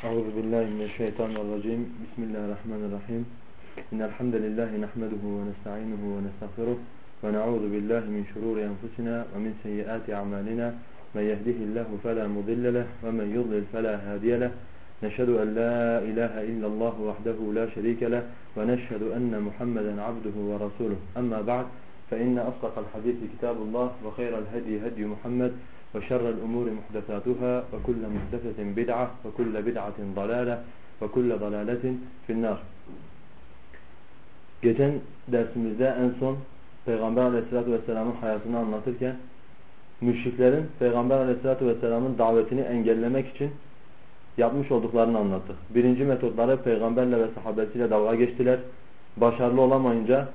أعوذ بالله من الشيطان الرجيم. بسم الله الرحمن الرحيم. إن الحمد لله نحمده ونستعينه ونستغفره ونعوذ بالله من شرور أنفسنا ومن سيئات أعمالنا. من يهده الله فلا مضل له ومن يضلل فلا هادي له. نشهد أن لا إله إلا الله وحده لا شريك له ونشهد أن محمدا عبده ورسوله. أما بعد فإن أصدق الحديث كتاب الله وخير الهدي هدي محمد وشر الأمور محدثاتها وكل محدثة بدعة وكل بدعة ضلالة وكل ضلالة في النار Geçen dersimizde en son Peygamber aleyhissalatü vesselamın hayatını anlatırken müşriklerin Peygamber aleyhissalatü vesselamın davetini engellemek için yapmış olduklarını anlattık. Birinci metotları peygamberle ve sahabesiyle dalga geçtiler. Başarılı olamayınca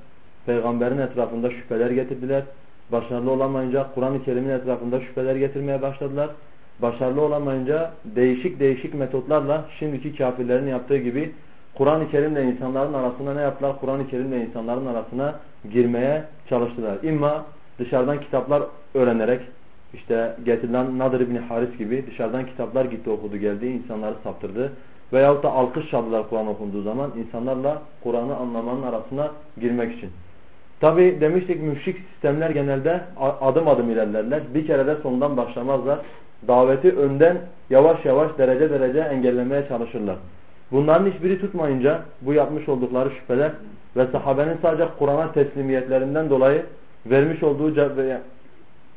peygamberin etrafında şüpheler getirdiler. Başarılı olamayınca Kur'an-ı Kerim'in etrafında şüpheler getirmeye başladılar. Başarılı olamayınca değişik değişik metotlarla şimdiki kafirlerin yaptığı gibi Kur'an-ı Kerim'le insanların arasına ne yaptılar? Kur'an-ı Kerim'le insanların arasına girmeye çalıştılar. İmma dışarıdan kitaplar öğrenerek işte getirilen Nadir İbni Haris gibi dışarıdan kitaplar gitti okudu geldi insanları saptırdı. Veyahut da alkış çaldılar Kur'an okunduğu zaman insanlarla Kur'an'ı anlamanın arasına girmek için. Tabi demiştik müşrik sistemler genelde adım adım ilerlerler. Bir kere de sondan başlamazlar. Daveti önden yavaş yavaş derece derece engellemeye çalışırlar. Bunların hiçbiri tutmayınca bu yapmış oldukları şüpheler ve sahabenin sadece Kur'an'a teslimiyetlerinden dolayı vermiş olduğu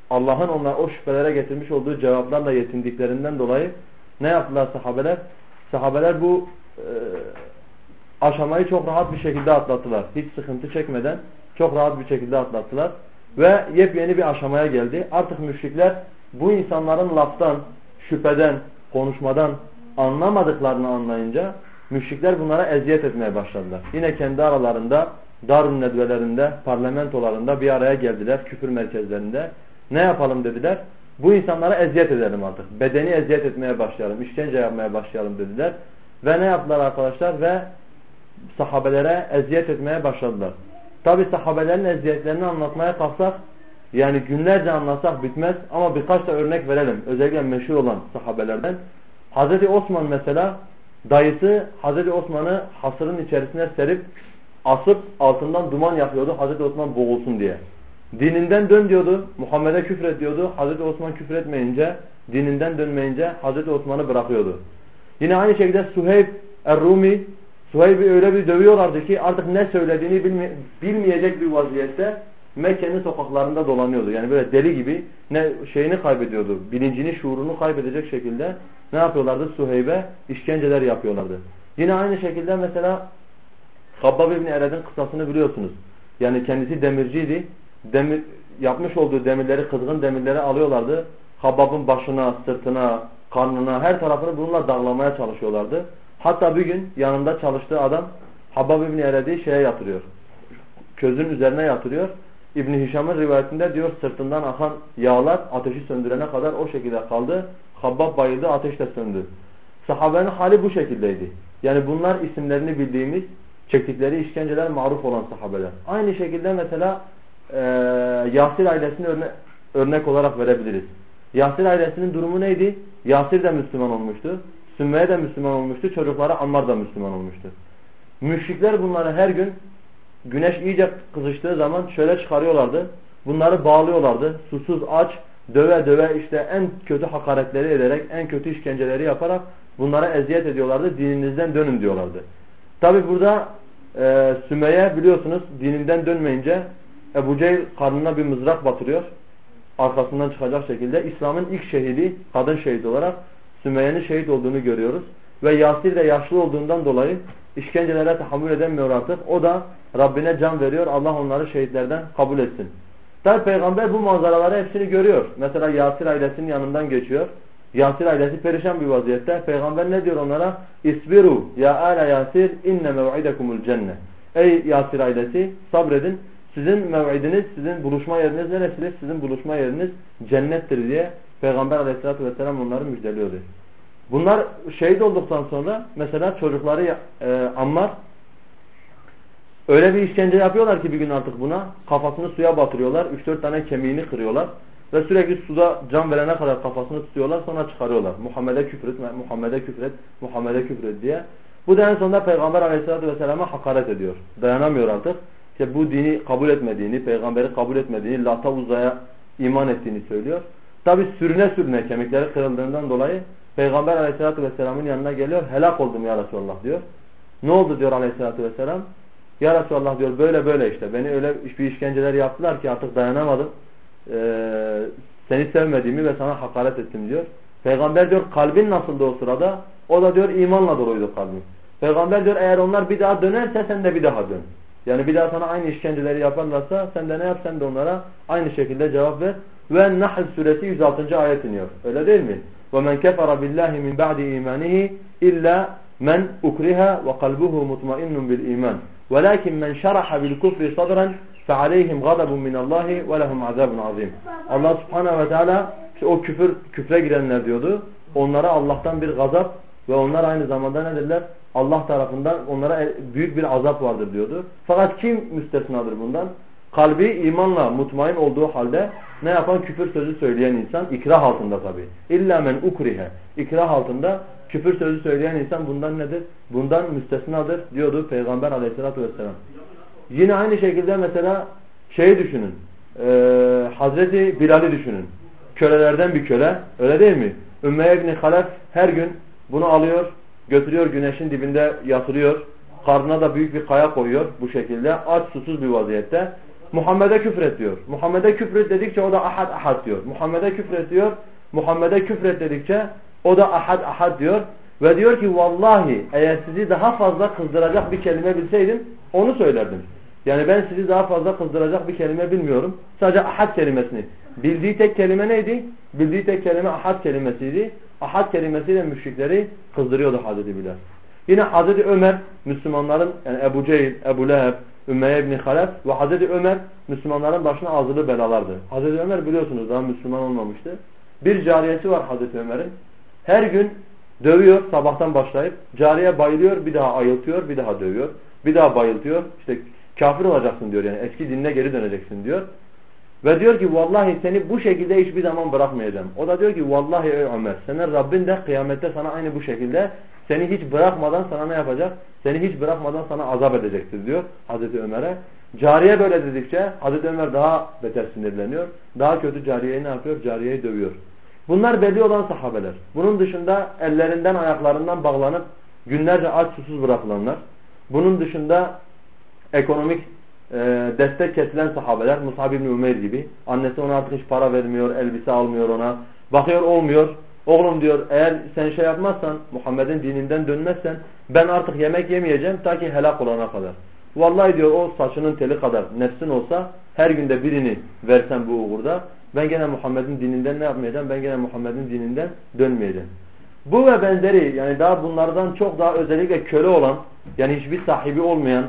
Allah'ın onlar o şüphelere getirmiş olduğu cevaplarla yetindiklerinden dolayı ne yaptılar sahabeler? Sahabeler bu e, aşamayı çok rahat bir şekilde atlattılar. Hiç sıkıntı çekmeden çok rahat bir şekilde atlattılar. Ve yepyeni bir aşamaya geldi. Artık müşrikler bu insanların laftan, şüpheden, konuşmadan anlamadıklarını anlayınca müşrikler bunlara eziyet etmeye başladılar. Yine kendi aralarında Darun nedvelerinde, parlamentolarında bir araya geldiler, küfür merkezlerinde. Ne yapalım dediler? Bu insanlara eziyet edelim artık. Bedeni eziyet etmeye başlayalım, işkence yapmaya başlayalım dediler. Ve ne yaptılar arkadaşlar? Ve sahabelere eziyet etmeye başladılar. Tabi sahabelerin eziyetlerini anlatmaya kalksak, yani günlerce anlatsak bitmez ama birkaç da örnek verelim. Özellikle meşhur olan sahabelerden. Hazreti Osman mesela dayısı Hazreti Osman'ı hasırın içerisine serip asıp altından duman yapıyordu Hazreti Osman boğulsun diye. Dininden dön diyordu. Muhammed'e küfret diyordu. Hazreti Osman küfretmeyince, dininden dönmeyince Hazreti Osman'ı bırakıyordu. Yine aynı şekilde Suheyb Er-Rumi Suheyb'i öyle bir dövüyorlardı ki artık ne söylediğini bilme bilmeyecek bir vaziyette Mekke'nin sokaklarında dolanıyordu. Yani böyle deli gibi ne şeyini kaybediyordu. Bilincini, şuurunu kaybedecek şekilde ne yapıyorlardı? Suheyb'e işkenceler yapıyorlardı. Yine aynı şekilde mesela Habbab İbni Ered'in kıssasını biliyorsunuz. Yani kendisi demirciydi. Demir, yapmış olduğu demirleri, kızgın demirleri alıyorlardı. Habbab'ın başına, sırtına, karnına, her tarafını bununla dağlamaya çalışıyorlardı. Hatta bir gün yanında çalıştığı adam Habbab İbni Ered'i şeye yatırıyor. Közün üzerine yatırıyor. İbni Hişam'ın rivayetinde diyor sırtından akan yağlar ateşi söndürene kadar o şekilde kaldı. Habbab bayıldı ateş de söndü. Sahabenin hali bu şekildeydi. Yani bunlar isimlerini bildiğimiz çektikleri işkenceler maruf olan sahabeler. Aynı şekilde mesela e, Yasir ailesini örne örnek olarak verebiliriz. Yasir ailesinin durumu neydi? Yasir de Müslüman olmuştu. Sümmeye de Müslüman olmuştu. Çocukları Ammar da Müslüman olmuştu. Müşrikler bunları her gün güneş iyice kızıştığı zaman şöyle çıkarıyorlardı. Bunları bağlıyorlardı. Susuz aç, döve döve işte en kötü hakaretleri ederek, en kötü işkenceleri yaparak bunlara eziyet ediyorlardı. Dininizden dönün diyorlardı. Tabi burada e, Sümeyye biliyorsunuz dininden dönmeyince Ebu Cehil karnına bir mızrak batırıyor. Arkasından çıkacak şekilde İslam'ın ilk şehidi, kadın şehit olarak Sümeyye'nin şehit olduğunu görüyoruz. Ve Yasir de yaşlı olduğundan dolayı işkencelere tahammül edemiyor artık. O da Rabbine can veriyor. Allah onları şehitlerden kabul etsin. Tabi peygamber bu manzaraları hepsini görüyor. Mesela Yasir ailesinin yanından geçiyor. Yasir ailesi perişan bir vaziyette. Peygamber ne diyor onlara? İsbiru ya ala Yasir inne mev'idekumul cennet. Ey Yasir ailesi sabredin. Sizin mev'idiniz, sizin buluşma yeriniz neresidir? Sizin buluşma yeriniz cennettir diye Peygamber aleyhissalatü vesselam onları müjdeliyordu. Bunlar şehit olduktan sonra mesela çocukları e, Ammar öyle bir işkence yapıyorlar ki bir gün artık buna kafasını suya batırıyorlar. 3-4 tane kemiğini kırıyorlar. ve sürekli suda can verene kadar kafasını tutuyorlar sonra çıkarıyorlar. Muhammed'e küfret, Muhammed'e küfret, Muhammed'e küfret diye. Bu da en sonunda Peygamber aleyhissalatü vesselam'a hakaret ediyor. Dayanamıyor artık. İşte bu dini kabul etmediğini, peygamberi kabul etmediğini, Lata Uza'ya iman ettiğini söylüyor. Tabi sürüne sürüne kemikleri kırıldığından dolayı Peygamber aleyhissalatü vesselamın yanına geliyor. Helak oldum ya Resulallah diyor. Ne oldu diyor aleyhissalatü vesselam. Ya Resulallah diyor böyle böyle işte beni öyle bir işkenceler yaptılar ki artık dayanamadım. Ee, seni sevmediğimi ve sana hakaret ettim diyor. Peygamber diyor kalbin nasıldı o sırada? O da diyor imanla doluydu kalbin. Peygamber diyor eğer onlar bir daha dönerse sen de bir daha dön. Yani bir daha sana aynı işkenceleri yaparlarsa sen de ne yap sen de onlara aynı şekilde cevap ver Ve Nahl suresi 106. ayet iniyor. Öyle değil mi? وَمَنْ كَفَرَ بِاللّٰهِ مِنْ بَعْدِ اِيمَانِهِ اِلَّا مَنْ اُكْرِهَا وَقَلْبُهُ مُطْمَئِنٌ بِالْاِيمَانِ وَلَكِنْ مَنْ شَرَحَ بِالْكُفْرِ صَدْرًا فَعَلَيْهِمْ غَضَبٌ مِنَ اللّٰهِ وَلَهُمْ عَذَابٌ عَظِيمٌ Allah subhanehu ve teala işte o küfür, küfre girenler diyordu. Onlara Allah'tan bir gazap ve onlar aynı zamanda nedirler? Allah tarafından onlara büyük bir azap vardır diyordu. Fakat kim müstesnadır bundan? Kalbi imanla mutmain olduğu halde ne yapan küfür sözü söyleyen insan ikrah altında tabi. İlla men ukrihe. İkrah altında küfür sözü söyleyen insan bundan nedir? Bundan müstesnadır diyordu Peygamber aleyhissalatü vesselam. Yine aynı şekilde mesela şeyi düşünün. Ee, Hazreti Bilal'i düşünün. Kölelerden bir köle. Öyle değil mi? Ümmeye ibn Halef her gün bunu alıyor, götürüyor güneşin dibinde yatırıyor. Karnına da büyük bir kaya koyuyor bu şekilde. Aç susuz bir vaziyette. Muhammed'e küfret diyor. Muhammed'e küfret dedikçe o da ahad ahad diyor. Muhammed'e küfret diyor. Muhammed'e küfret dedikçe o da ahad ahad diyor. Ve diyor ki vallahi eğer sizi daha fazla kızdıracak bir kelime bilseydim onu söylerdim. Yani ben sizi daha fazla kızdıracak bir kelime bilmiyorum. Sadece ahad kelimesini. Bildiği tek kelime neydi? Bildiği tek kelime ahad kelimesiydi. Ahad kelimesiyle müşrikleri kızdırıyordu Hazreti Bilal. Yine Hazreti Ömer Müslümanların yani Ebu Cehil, Ebu Leheb, Ümmeye ibn Halef ve Hazreti Ömer Müslümanların başına azılı belalardı. Hazreti Ömer biliyorsunuz daha Müslüman olmamıştı. Bir cariyesi var Hazreti Ömer'in. Her gün dövüyor sabahtan başlayıp cariye bayılıyor bir daha ayıltıyor bir daha dövüyor. Bir daha bayıltıyor. İşte kafir olacaksın diyor yani eski dinine geri döneceksin diyor. Ve diyor ki vallahi seni bu şekilde hiçbir zaman bırakmayacağım. O da diyor ki vallahi ey Ömer senin Rabbin de kıyamette sana aynı bu şekilde seni hiç bırakmadan sana ne yapacak? Seni hiç bırakmadan sana azap edecektir diyor Hazreti Ömer'e. Cariye böyle dedikçe Hazreti Ömer daha beter sinirleniyor. Daha kötü cariyeyi ne yapıyor? Cariyeyi dövüyor. Bunlar belli olan sahabeler. Bunun dışında ellerinden ayaklarından bağlanıp günlerce aç susuz bırakılanlar. Bunun dışında ekonomik e, destek kesilen sahabeler Musab ibn Umeyr gibi. Annesi ona artık hiç para vermiyor, elbise almıyor ona. Bakıyor olmuyor. Oğlum diyor eğer sen şey yapmazsan Muhammed'in dininden dönmezsen ben artık yemek yemeyeceğim ta ki helak olana kadar. Vallahi diyor o saçının teli kadar nefsin olsa her günde birini versen bu uğurda ben gene Muhammed'in dininden ne yapmayacağım? Ben gene Muhammed'in dininden dönmeyeceğim. Bu ve benzeri yani daha bunlardan çok daha özellikle köle olan yani hiçbir sahibi olmayan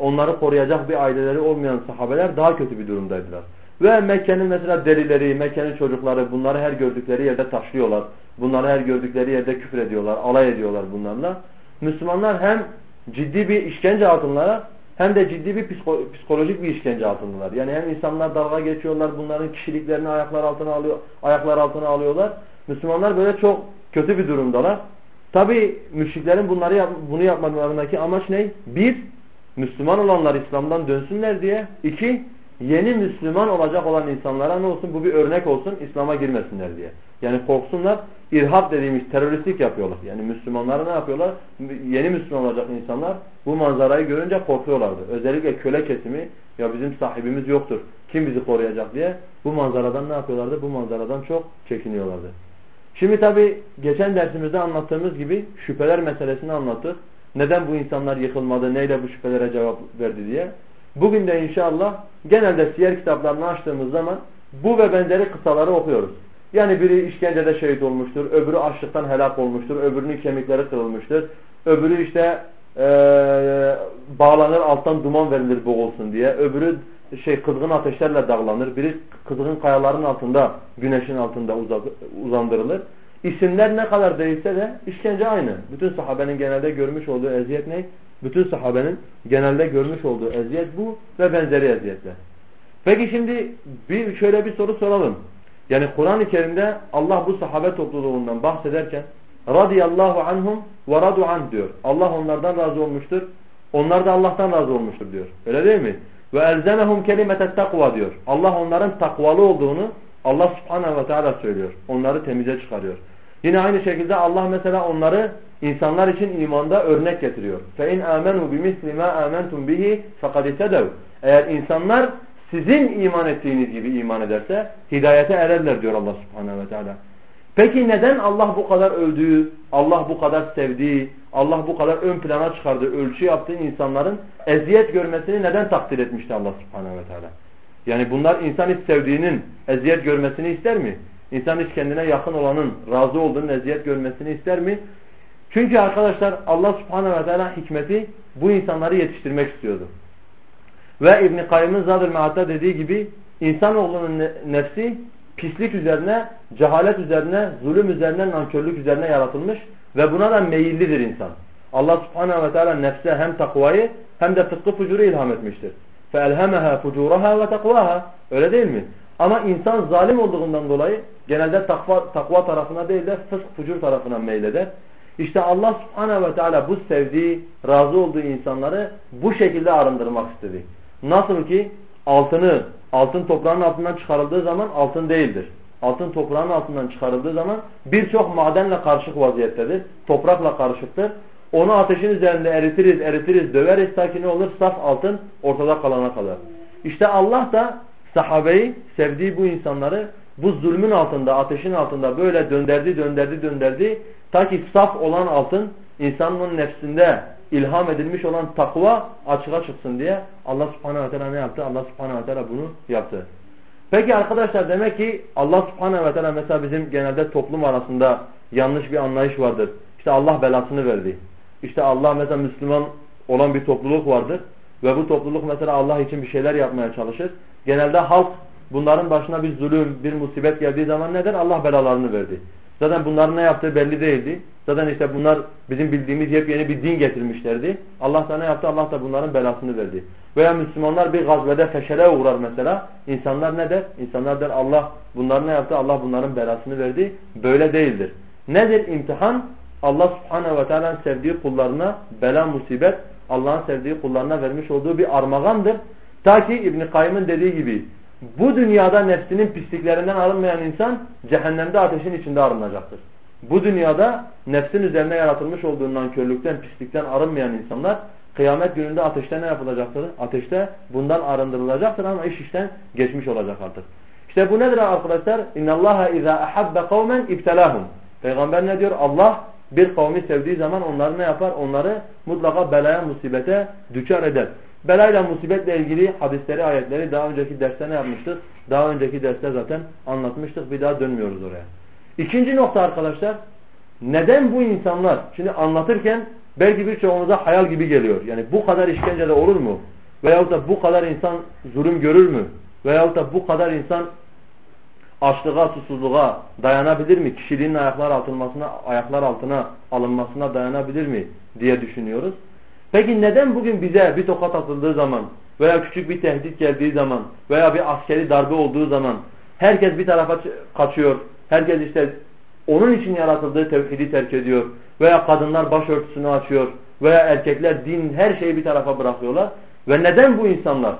onları koruyacak bir aileleri olmayan sahabeler daha kötü bir durumdaydılar. Ve Mekke'nin mesela derileri, Mekke'nin çocukları bunları her gördükleri yerde taşlıyorlar. Bunları her gördükleri yerde küfür ediyorlar, alay ediyorlar bunlarla. Müslümanlar hem ciddi bir işkence altınlara hem de ciddi bir psikolojik bir işkence altındalar. Yani hem insanlar dalga geçiyorlar, bunların kişiliklerini ayaklar altına alıyor, ayaklar altına alıyorlar. Müslümanlar böyle çok kötü bir durumdalar. Tabi müşriklerin bunları yap bunu yapmalarındaki amaç ne? Bir, Müslüman olanlar İslam'dan dönsünler diye. İki, yeni Müslüman olacak olan insanlara ne olsun? Bu bir örnek olsun İslam'a girmesinler diye. Yani korksunlar. İrhab dediğimiz teröristlik yapıyorlar. Yani Müslümanlara ne yapıyorlar? Yeni Müslüman olacak insanlar bu manzarayı görünce korkuyorlardı. Özellikle köle kesimi ya bizim sahibimiz yoktur. Kim bizi koruyacak diye bu manzaradan ne yapıyorlardı? Bu manzaradan çok çekiniyorlardı. Şimdi tabi geçen dersimizde anlattığımız gibi şüpheler meselesini anlattık. Neden bu insanlar yıkılmadı, neyle bu şüphelere cevap verdi diye. Bugün de inşallah genelde siyer kitaplarını açtığımız zaman bu ve benzeri kısaları okuyoruz. Yani biri işkencede şehit olmuştur, öbürü açlıktan helak olmuştur, öbürünün kemikleri kırılmıştır, öbürü işte e, bağlanır alttan duman verilir boğulsun diye, öbürü şey kızgın ateşlerle dağlanır, biri kızgın kayaların altında, güneşin altında uzandırılır. İsimler ne kadar değişse de işkence aynı. Bütün sahabenin genelde görmüş olduğu eziyet ne? Bütün sahabenin genelde görmüş olduğu eziyet bu ve benzeri eziyetler. Peki şimdi bir şöyle bir soru soralım. Yani Kur'an-ı Kerim'de Allah bu sahabe topluluğundan bahsederken radıyallahu anhum ve radu an diyor. Allah onlardan razı olmuştur. Onlar da Allah'tan razı olmuştur diyor. Öyle değil mi? Ve elzemehum kelimetet takva diyor. Allah onların takvalı olduğunu Allah subhanehu ve teala söylüyor. Onları temize çıkarıyor. Yine aynı şekilde Allah mesela onları insanlar için imanda örnek getiriyor. فَاِنْ آمَنُوا بِمِثْلِ مَا آمَنْتُمْ بِهِ فَقَدْ اِتَدَوْا Eğer insanlar sizin iman ettiğiniz gibi iman ederse hidayete ererler diyor Allah subhanehu ve teala. Peki neden Allah bu kadar övdüğü, Allah bu kadar sevdiği, Allah bu kadar ön plana çıkardığı, ölçü yaptığı insanların eziyet görmesini neden takdir etmişti Allah subhanehu ve teala? Yani bunlar insan hiç sevdiğinin eziyet görmesini ister mi? İnsan hiç kendine yakın olanın razı olduğunun eziyet görmesini ister mi? Çünkü arkadaşlar Allah subhanahu ve teala hikmeti bu insanları yetiştirmek istiyordu. Ve İbn-i Kayyım'ın Zadr Mead'da dediği gibi insanoğlunun nefsi pislik üzerine, cehalet üzerine, zulüm üzerine, nankörlük üzerine yaratılmış ve buna da meyillidir insan. Allah subhanahu ve teala nefse hem takvayı hem de tıpkı fucuru ilham etmiştir. فَاَلْهَمَهَا فُجُورَهَا وَتَقْوَاهَا Öyle değil mi? Ama insan zalim olduğundan dolayı genelde takva, takva tarafına değil de fısk fucur tarafına meyleder. İşte Allah subhanehu ve teala bu sevdiği, razı olduğu insanları bu şekilde arındırmak istedi. Nasıl ki altını altın toprağın altından çıkarıldığı zaman altın değildir. Altın toprağın altından çıkarıldığı zaman birçok madenle karışık vaziyettedir. Toprakla karışıktır. Onu ateşin üzerinde eritiriz, eritiriz, döveriz ta ki ne olur? Saf altın ortada kalana kadar. İşte Allah da sahabeyi, sevdiği bu insanları bu zulmün altında, ateşin altında böyle dönderdi, dönderdi, dönderdi. Ta ki saf olan altın insanın nefsinde ilham edilmiş olan takva açığa çıksın diye Allah subhanehu ve teala ne yaptı? Allah subhanehu ve teala bunu yaptı. Peki arkadaşlar demek ki Allah subhanehu ve teala mesela bizim genelde toplum arasında yanlış bir anlayış vardır. İşte Allah belasını verdi. İşte Allah mesela Müslüman olan bir topluluk vardır. Ve bu topluluk mesela Allah için bir şeyler yapmaya çalışır. Genelde halk bunların başına bir zulüm, bir musibet geldiği zaman neden? Allah belalarını verdi. Zaten bunların ne yaptığı belli değildi. Zaten işte bunlar bizim bildiğimiz yepyeni bir din getirmişlerdi. Allah da ne yaptı? Allah da bunların belasını verdi. Veya Müslümanlar bir gazvede feşele uğrar mesela. İnsanlar ne der? İnsanlar der Allah bunlar ne yaptı? Allah bunların belasını verdi. Böyle değildir. Nedir imtihan? Allah subhanehu ve teala'nın sevdiği kullarına bela musibet Allah'ın sevdiği kullarına vermiş olduğu bir armağandır. Ta ki İbn-i Kayyım'ın dediği gibi bu dünyada nefsinin pisliklerinden arınmayan insan cehennemde ateşin içinde arınacaktır. Bu dünyada nefsin üzerine yaratılmış olduğundan körlükten, pislikten arınmayan insanlar kıyamet gününde ateşte ne yapılacaktır? Ateşte bundan arındırılacaktır ama iş işten geçmiş olacak artık. İşte bu nedir arkadaşlar? İnna Allah iza ahabba kavmen ibtelahum. Peygamber ne diyor? Allah bir kavmi sevdiği zaman onları ne yapar? Onları mutlaka belaya, musibete düçar eder. Belayla musibetle ilgili hadisleri, ayetleri daha önceki derste ne yapmıştık? Daha önceki derste zaten anlatmıştık. Bir daha dönmüyoruz oraya. İkinci nokta arkadaşlar. Neden bu insanlar, şimdi anlatırken belki birçoğunuza hayal gibi geliyor. Yani bu kadar işkencede olur mu? Veyahut da bu kadar insan zulüm görür mü? Veyahut da bu kadar insan açlığa, susuzluğa dayanabilir mi? Kişiliğin ayaklar altınmasına, ayaklar altına alınmasına dayanabilir mi diye düşünüyoruz. Peki neden bugün bize bir tokat atıldığı zaman veya küçük bir tehdit geldiği zaman veya bir askeri darbe olduğu zaman herkes bir tarafa kaçıyor. Herkes işte onun için yaratıldığı tevhidi terk ediyor. Veya kadınlar başörtüsünü açıyor. Veya erkekler din her şeyi bir tarafa bırakıyorlar. Ve neden bu insanlar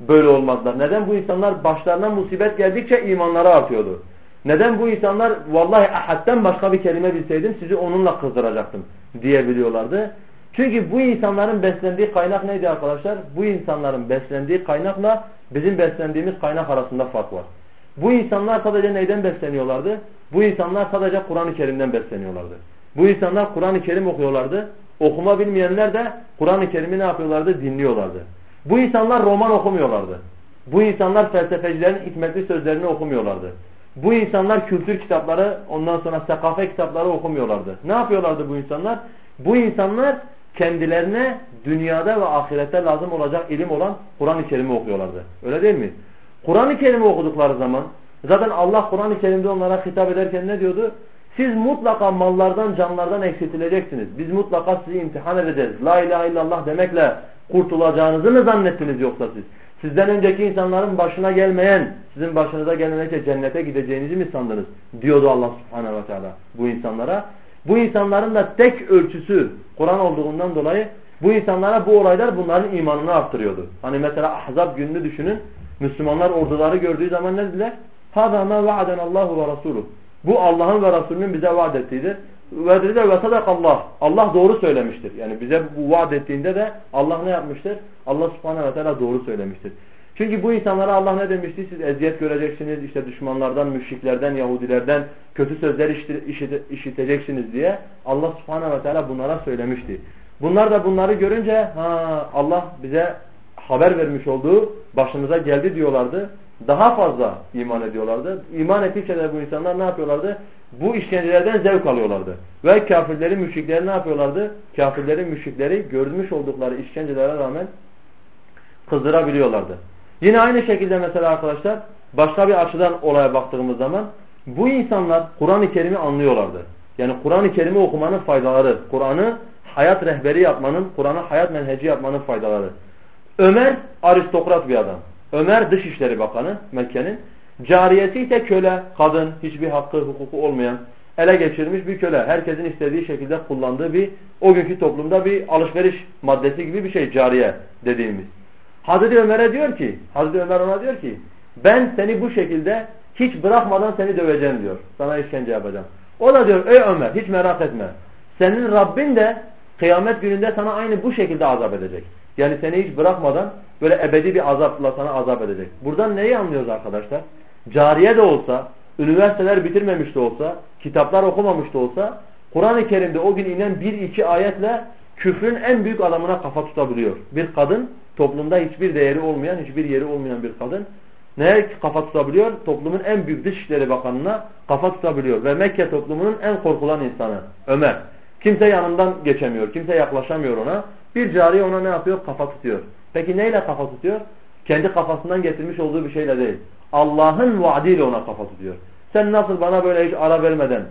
böyle olmadılar? Neden bu insanlar başlarına musibet geldikçe imanları artıyordu? Neden bu insanlar vallahi ahadden başka bir kelime bilseydim sizi onunla kızdıracaktım diyebiliyorlardı? Çünkü bu insanların beslendiği kaynak neydi arkadaşlar? Bu insanların beslendiği kaynakla bizim beslendiğimiz kaynak arasında fark var. Bu insanlar sadece neyden besleniyorlardı? Bu insanlar sadece Kur'an-ı Kerim'den besleniyorlardı. Bu insanlar Kur'an-ı Kerim okuyorlardı. Okuma bilmeyenler de Kur'an-ı Kerim'i ne yapıyorlardı? Dinliyorlardı. Bu insanlar roman okumuyorlardı. Bu insanlar felsefecilerin hikmetli sözlerini okumuyorlardı. Bu insanlar kültür kitapları, ondan sonra sekafe kitapları okumuyorlardı. Ne yapıyorlardı bu insanlar? Bu insanlar kendilerine dünyada ve ahirette lazım olacak ilim olan Kur'an-ı Kerim'i okuyorlardı. Öyle değil mi? Kur'an-ı Kerim'i okudukları zaman zaten Allah Kur'an-ı Kerim'de onlara hitap ederken ne diyordu? Siz mutlaka mallardan, canlardan eksiltileceksiniz. Biz mutlaka sizi imtihan edeceğiz. La ilahe illallah demekle kurtulacağınızı mı zannettiniz yoksa siz? Sizden önceki insanların başına gelmeyen, sizin başınıza gelmeyince cennete gideceğinizi mi sandınız? Diyordu Allah subhanehu ve teala bu insanlara. Bu insanların da tek ölçüsü Kur'an olduğundan dolayı bu insanlara bu olaylar bunların imanını arttırıyordu. Hani mesela Ahzab gününü düşünün. Müslümanlar orduları gördüğü zaman ne dediler? هَذَا مَا وَعَدَنَ اللّٰهُ وَرَسُولُهُ Bu Allah'ın ve Resulünün bize vaat ettiğidir. Ve dedi de ve Allah. Allah doğru söylemiştir. Yani bize bu vaat ettiğinde de Allah ne yapmıştır? Allah subhanehu ve teala doğru söylemiştir. Çünkü bu insanlara Allah ne demişti? Siz eziyet göreceksiniz, işte düşmanlardan, müşriklerden, Yahudilerden kötü sözler işiteceksiniz diye Allah subhanehu ve teala bunlara söylemişti. Bunlar da bunları görünce ha Allah bize haber vermiş olduğu başımıza geldi diyorlardı. Daha fazla iman ediyorlardı. İman ettikçe de bu insanlar ne yapıyorlardı? Bu işkencelerden zevk alıyorlardı. Ve kafirlerin, müşrikleri ne yapıyorlardı? Kafirlerin, müşrikleri görmüş oldukları işkencelere rağmen kızdırabiliyorlardı. Yine aynı şekilde mesela arkadaşlar başka bir açıdan olaya baktığımız zaman bu insanlar Kur'an-ı Kerim'i anlıyorlardı. Yani Kur'an-ı Kerim'i okumanın faydaları, Kur'an'ı hayat rehberi yapmanın, Kur'an'ı hayat menheci yapmanın faydaları. Ömer aristokrat bir adam. Ömer Dışişleri Bakanı Mekke'nin. Cariyeti ise köle, kadın, hiçbir hakkı, hukuku olmayan, ele geçirmiş bir köle. Herkesin istediği şekilde kullandığı bir, o günkü toplumda bir alışveriş maddesi gibi bir şey cariye dediğimiz. Hazreti Ömer'e diyor ki, Hazreti Ömer ona diyor ki, ben seni bu şekilde hiç bırakmadan seni döveceğim diyor. Sana işkence yapacağım. O da diyor, ey Ömer hiç merak etme. Senin Rabbin de kıyamet gününde sana aynı bu şekilde azap edecek. Yani seni hiç bırakmadan böyle ebedi bir azapla sana azap edecek. Buradan neyi anlıyoruz arkadaşlar? Cariye de olsa, üniversiteler bitirmemiş de olsa, kitaplar okumamış da olsa, Kur'an-ı Kerim'de o gün inen bir iki ayetle küfrün en büyük adamına kafa tutabiliyor. Bir kadın toplumda hiçbir değeri olmayan, hiçbir yeri olmayan bir kadın neye kafa tutabiliyor? Toplumun en büyük Dışişleri Bakanı'na kafa tutabiliyor. Ve Mekke toplumunun en korkulan insanı Ömer. Kimse yanından geçemiyor, kimse yaklaşamıyor ona. Bir cariye ona ne yapıyor? Kafa tutuyor. Peki neyle kafa tutuyor? Kendi kafasından getirmiş olduğu bir şeyle değil. Allah'ın vaadiyle ona kafa tutuyor. Sen nasıl bana böyle hiç ara vermeden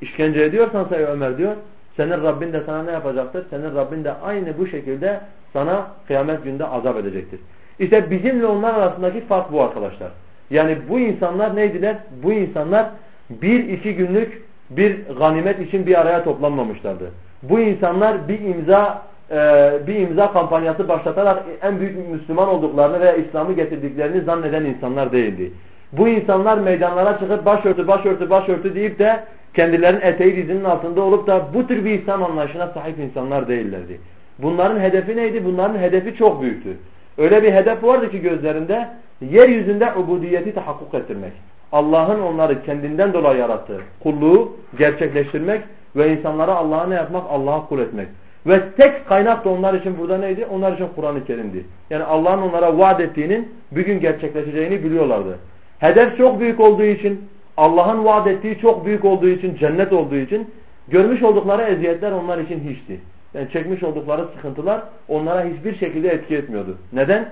işkence ediyorsan say Ömer diyor. Senin Rabbin de sana ne yapacaktır? Senin Rabbin de aynı bu şekilde sana kıyamet günde azap edecektir. İşte bizimle onlar arasındaki fark bu arkadaşlar. Yani bu insanlar neydiler? Bu insanlar bir iki günlük bir ganimet için bir araya toplanmamışlardı. Bu insanlar bir imza e, bir imza kampanyası başlatarak en büyük Müslüman olduklarını veya İslam'ı getirdiklerini zanneden insanlar değildi. Bu insanlar meydanlara çıkıp başörtü başörtü başörtü deyip de kendilerinin eteği dizinin altında olup da bu tür bir İslam anlayışına sahip insanlar değillerdi. Bunların hedefi neydi? Bunların hedefi çok büyüktü. Öyle bir hedef vardı ki gözlerinde yeryüzünde ubudiyeti tahakkuk ettirmek. Allah'ın onları kendinden dolayı yarattığı kulluğu gerçekleştirmek ve insanlara Allah'a ne yapmak? Allah'a kul etmek. Ve tek kaynak da onlar için burada neydi? Onlar için Kur'an-ı Kerim'di. Yani Allah'ın onlara vaat ettiğinin bir gün gerçekleşeceğini biliyorlardı. Hedef çok büyük olduğu için, Allah'ın vaat ettiği çok büyük olduğu için, cennet olduğu için görmüş oldukları eziyetler onlar için hiçti. Yani çekmiş oldukları sıkıntılar onlara hiçbir şekilde etki etmiyordu. Neden?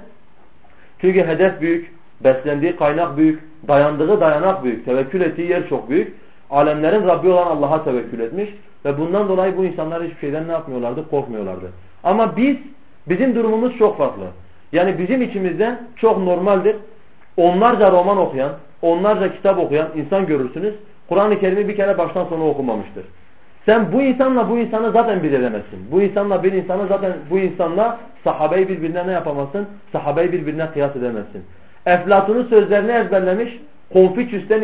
Çünkü hedef büyük, beslendiği kaynak büyük, dayandığı dayanak büyük, tevekkül ettiği yer çok büyük. Alemlerin Rabbi olan Allah'a tevekkül etmiş ve bundan dolayı bu insanlar hiçbir şeyden ne yapmıyorlardı? Korkmuyorlardı. Ama biz, bizim durumumuz çok farklı. Yani bizim içimizden çok normaldir. Onlarca roman okuyan, onlarca kitap okuyan insan görürsünüz. Kur'an-ı Kerim'i bir kere baştan sona okumamıştır. Sen bu insanla bu insanı zaten bir edemezsin. Bu insanla bir insanı zaten bu insanla sahabeyi birbirine ne yapamazsın? Sahabeyi birbirine kıyas edemezsin. Eflatun'un sözlerini ezberlemiş, Konfüçyüs'ten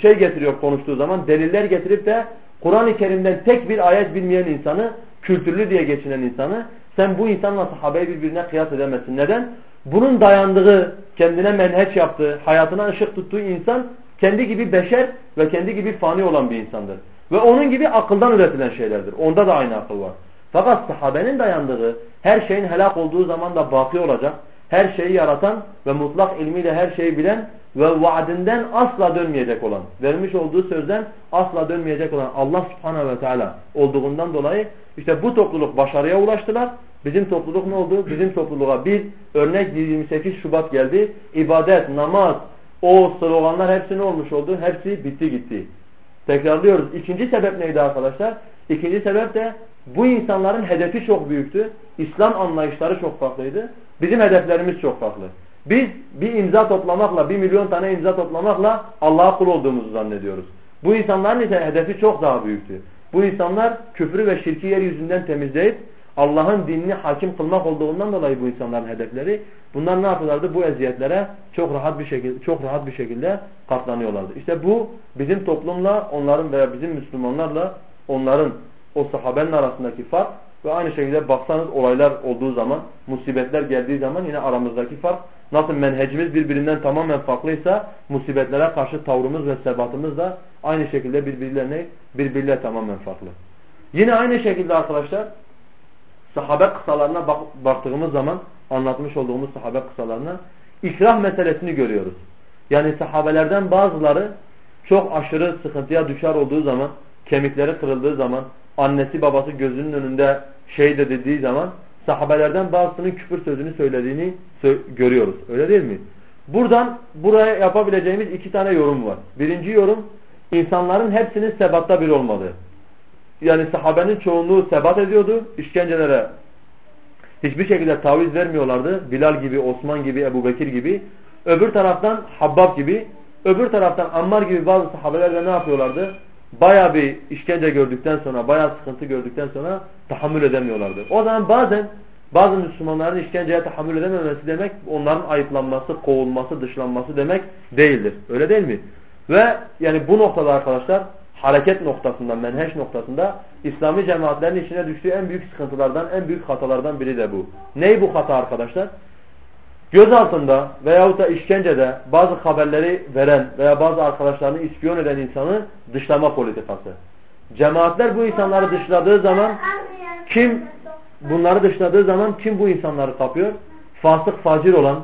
şey getiriyor konuştuğu zaman, deliller getirip de Kur'an-ı Kerim'den tek bir ayet bilmeyen insanı, kültürlü diye geçinen insanı, sen bu insanla sahabeyi birbirine kıyas edemezsin. Neden? Bunun dayandığı, kendine menheç yaptığı, hayatına ışık tuttuğu insan, kendi gibi beşer ve kendi gibi fani olan bir insandır. Ve onun gibi akıldan üretilen şeylerdir. Onda da aynı akıl var. Fakat sahabenin dayandığı her şeyin helak olduğu zaman da baki olacak. Her şeyi yaratan ve mutlak ilmiyle her şeyi bilen ve vaadinden asla dönmeyecek olan, vermiş olduğu sözden asla dönmeyecek olan Allah subhanehu ve teala olduğundan dolayı işte bu topluluk başarıya ulaştılar. Bizim topluluk ne oldu? Bizim topluluğa bir örnek 28 Şubat geldi. İbadet, namaz, o sloganlar hepsi ne olmuş oldu? Hepsi bitti gitti. Tekrarlıyoruz. İkinci sebep neydi arkadaşlar? İkinci sebep de bu insanların hedefi çok büyüktü. İslam anlayışları çok farklıydı. Bizim hedeflerimiz çok farklı. Biz bir imza toplamakla, bir milyon tane imza toplamakla Allah'a kul olduğumuzu zannediyoruz. Bu insanların ise hedefi çok daha büyüktü. Bu insanlar küfrü ve şirki yeryüzünden temizleyip Allah'ın dinini hakim kılmak olduğundan dolayı bu insanların hedefleri bunlar ne yapıyorlardı? Bu eziyetlere çok rahat bir şekilde çok rahat bir şekilde katlanıyorlardı. İşte bu bizim toplumla onların veya bizim Müslümanlarla onların o sahabenin arasındaki fark ve aynı şekilde baksanız olaylar olduğu zaman, musibetler geldiği zaman yine aramızdaki fark nasıl menhecimiz birbirinden tamamen farklıysa musibetlere karşı tavrımız ve sebatımız da aynı şekilde birbirlerine birbirle tamamen farklı. Yine aynı şekilde arkadaşlar sahabe kısalarına bak baktığımız zaman anlatmış olduğumuz sahabe kısalarına ikrah meselesini görüyoruz. Yani sahabelerden bazıları çok aşırı sıkıntıya düşer olduğu zaman, kemikleri kırıldığı zaman, annesi babası gözünün önünde şey de dediği zaman sahabelerden bazısının küfür sözünü söylediğini sö görüyoruz. Öyle değil mi? Buradan buraya yapabileceğimiz iki tane yorum var. Birinci yorum insanların hepsinin sebatta bir olmadığı. Yani sahabenin çoğunluğu sebat ediyordu. işkencelere hiçbir şekilde taviz vermiyorlardı. Bilal gibi, Osman gibi, Ebu Bekir gibi. Öbür taraftan Habbab gibi, öbür taraftan Ammar gibi bazı sahabeler de ne yapıyorlardı? Baya bir işkence gördükten sonra, baya sıkıntı gördükten sonra tahammül edemiyorlardı. O zaman bazen bazı Müslümanların işkenceye tahammül edememesi demek onların ayıplanması, kovulması, dışlanması demek değildir. Öyle değil mi? Ve yani bu noktada arkadaşlar hareket noktasında, menheş noktasında İslami cemaatlerin içine düştüğü en büyük sıkıntılardan, en büyük hatalardan biri de bu. Ney bu hata arkadaşlar? Göz altında veyahut da işkencede bazı haberleri veren veya bazı arkadaşlarını ispiyon eden insanı dışlama politikası. Cemaatler bu insanları dışladığı zaman kim bunları dışladığı zaman kim bu insanları kapıyor? Fasık, facir olan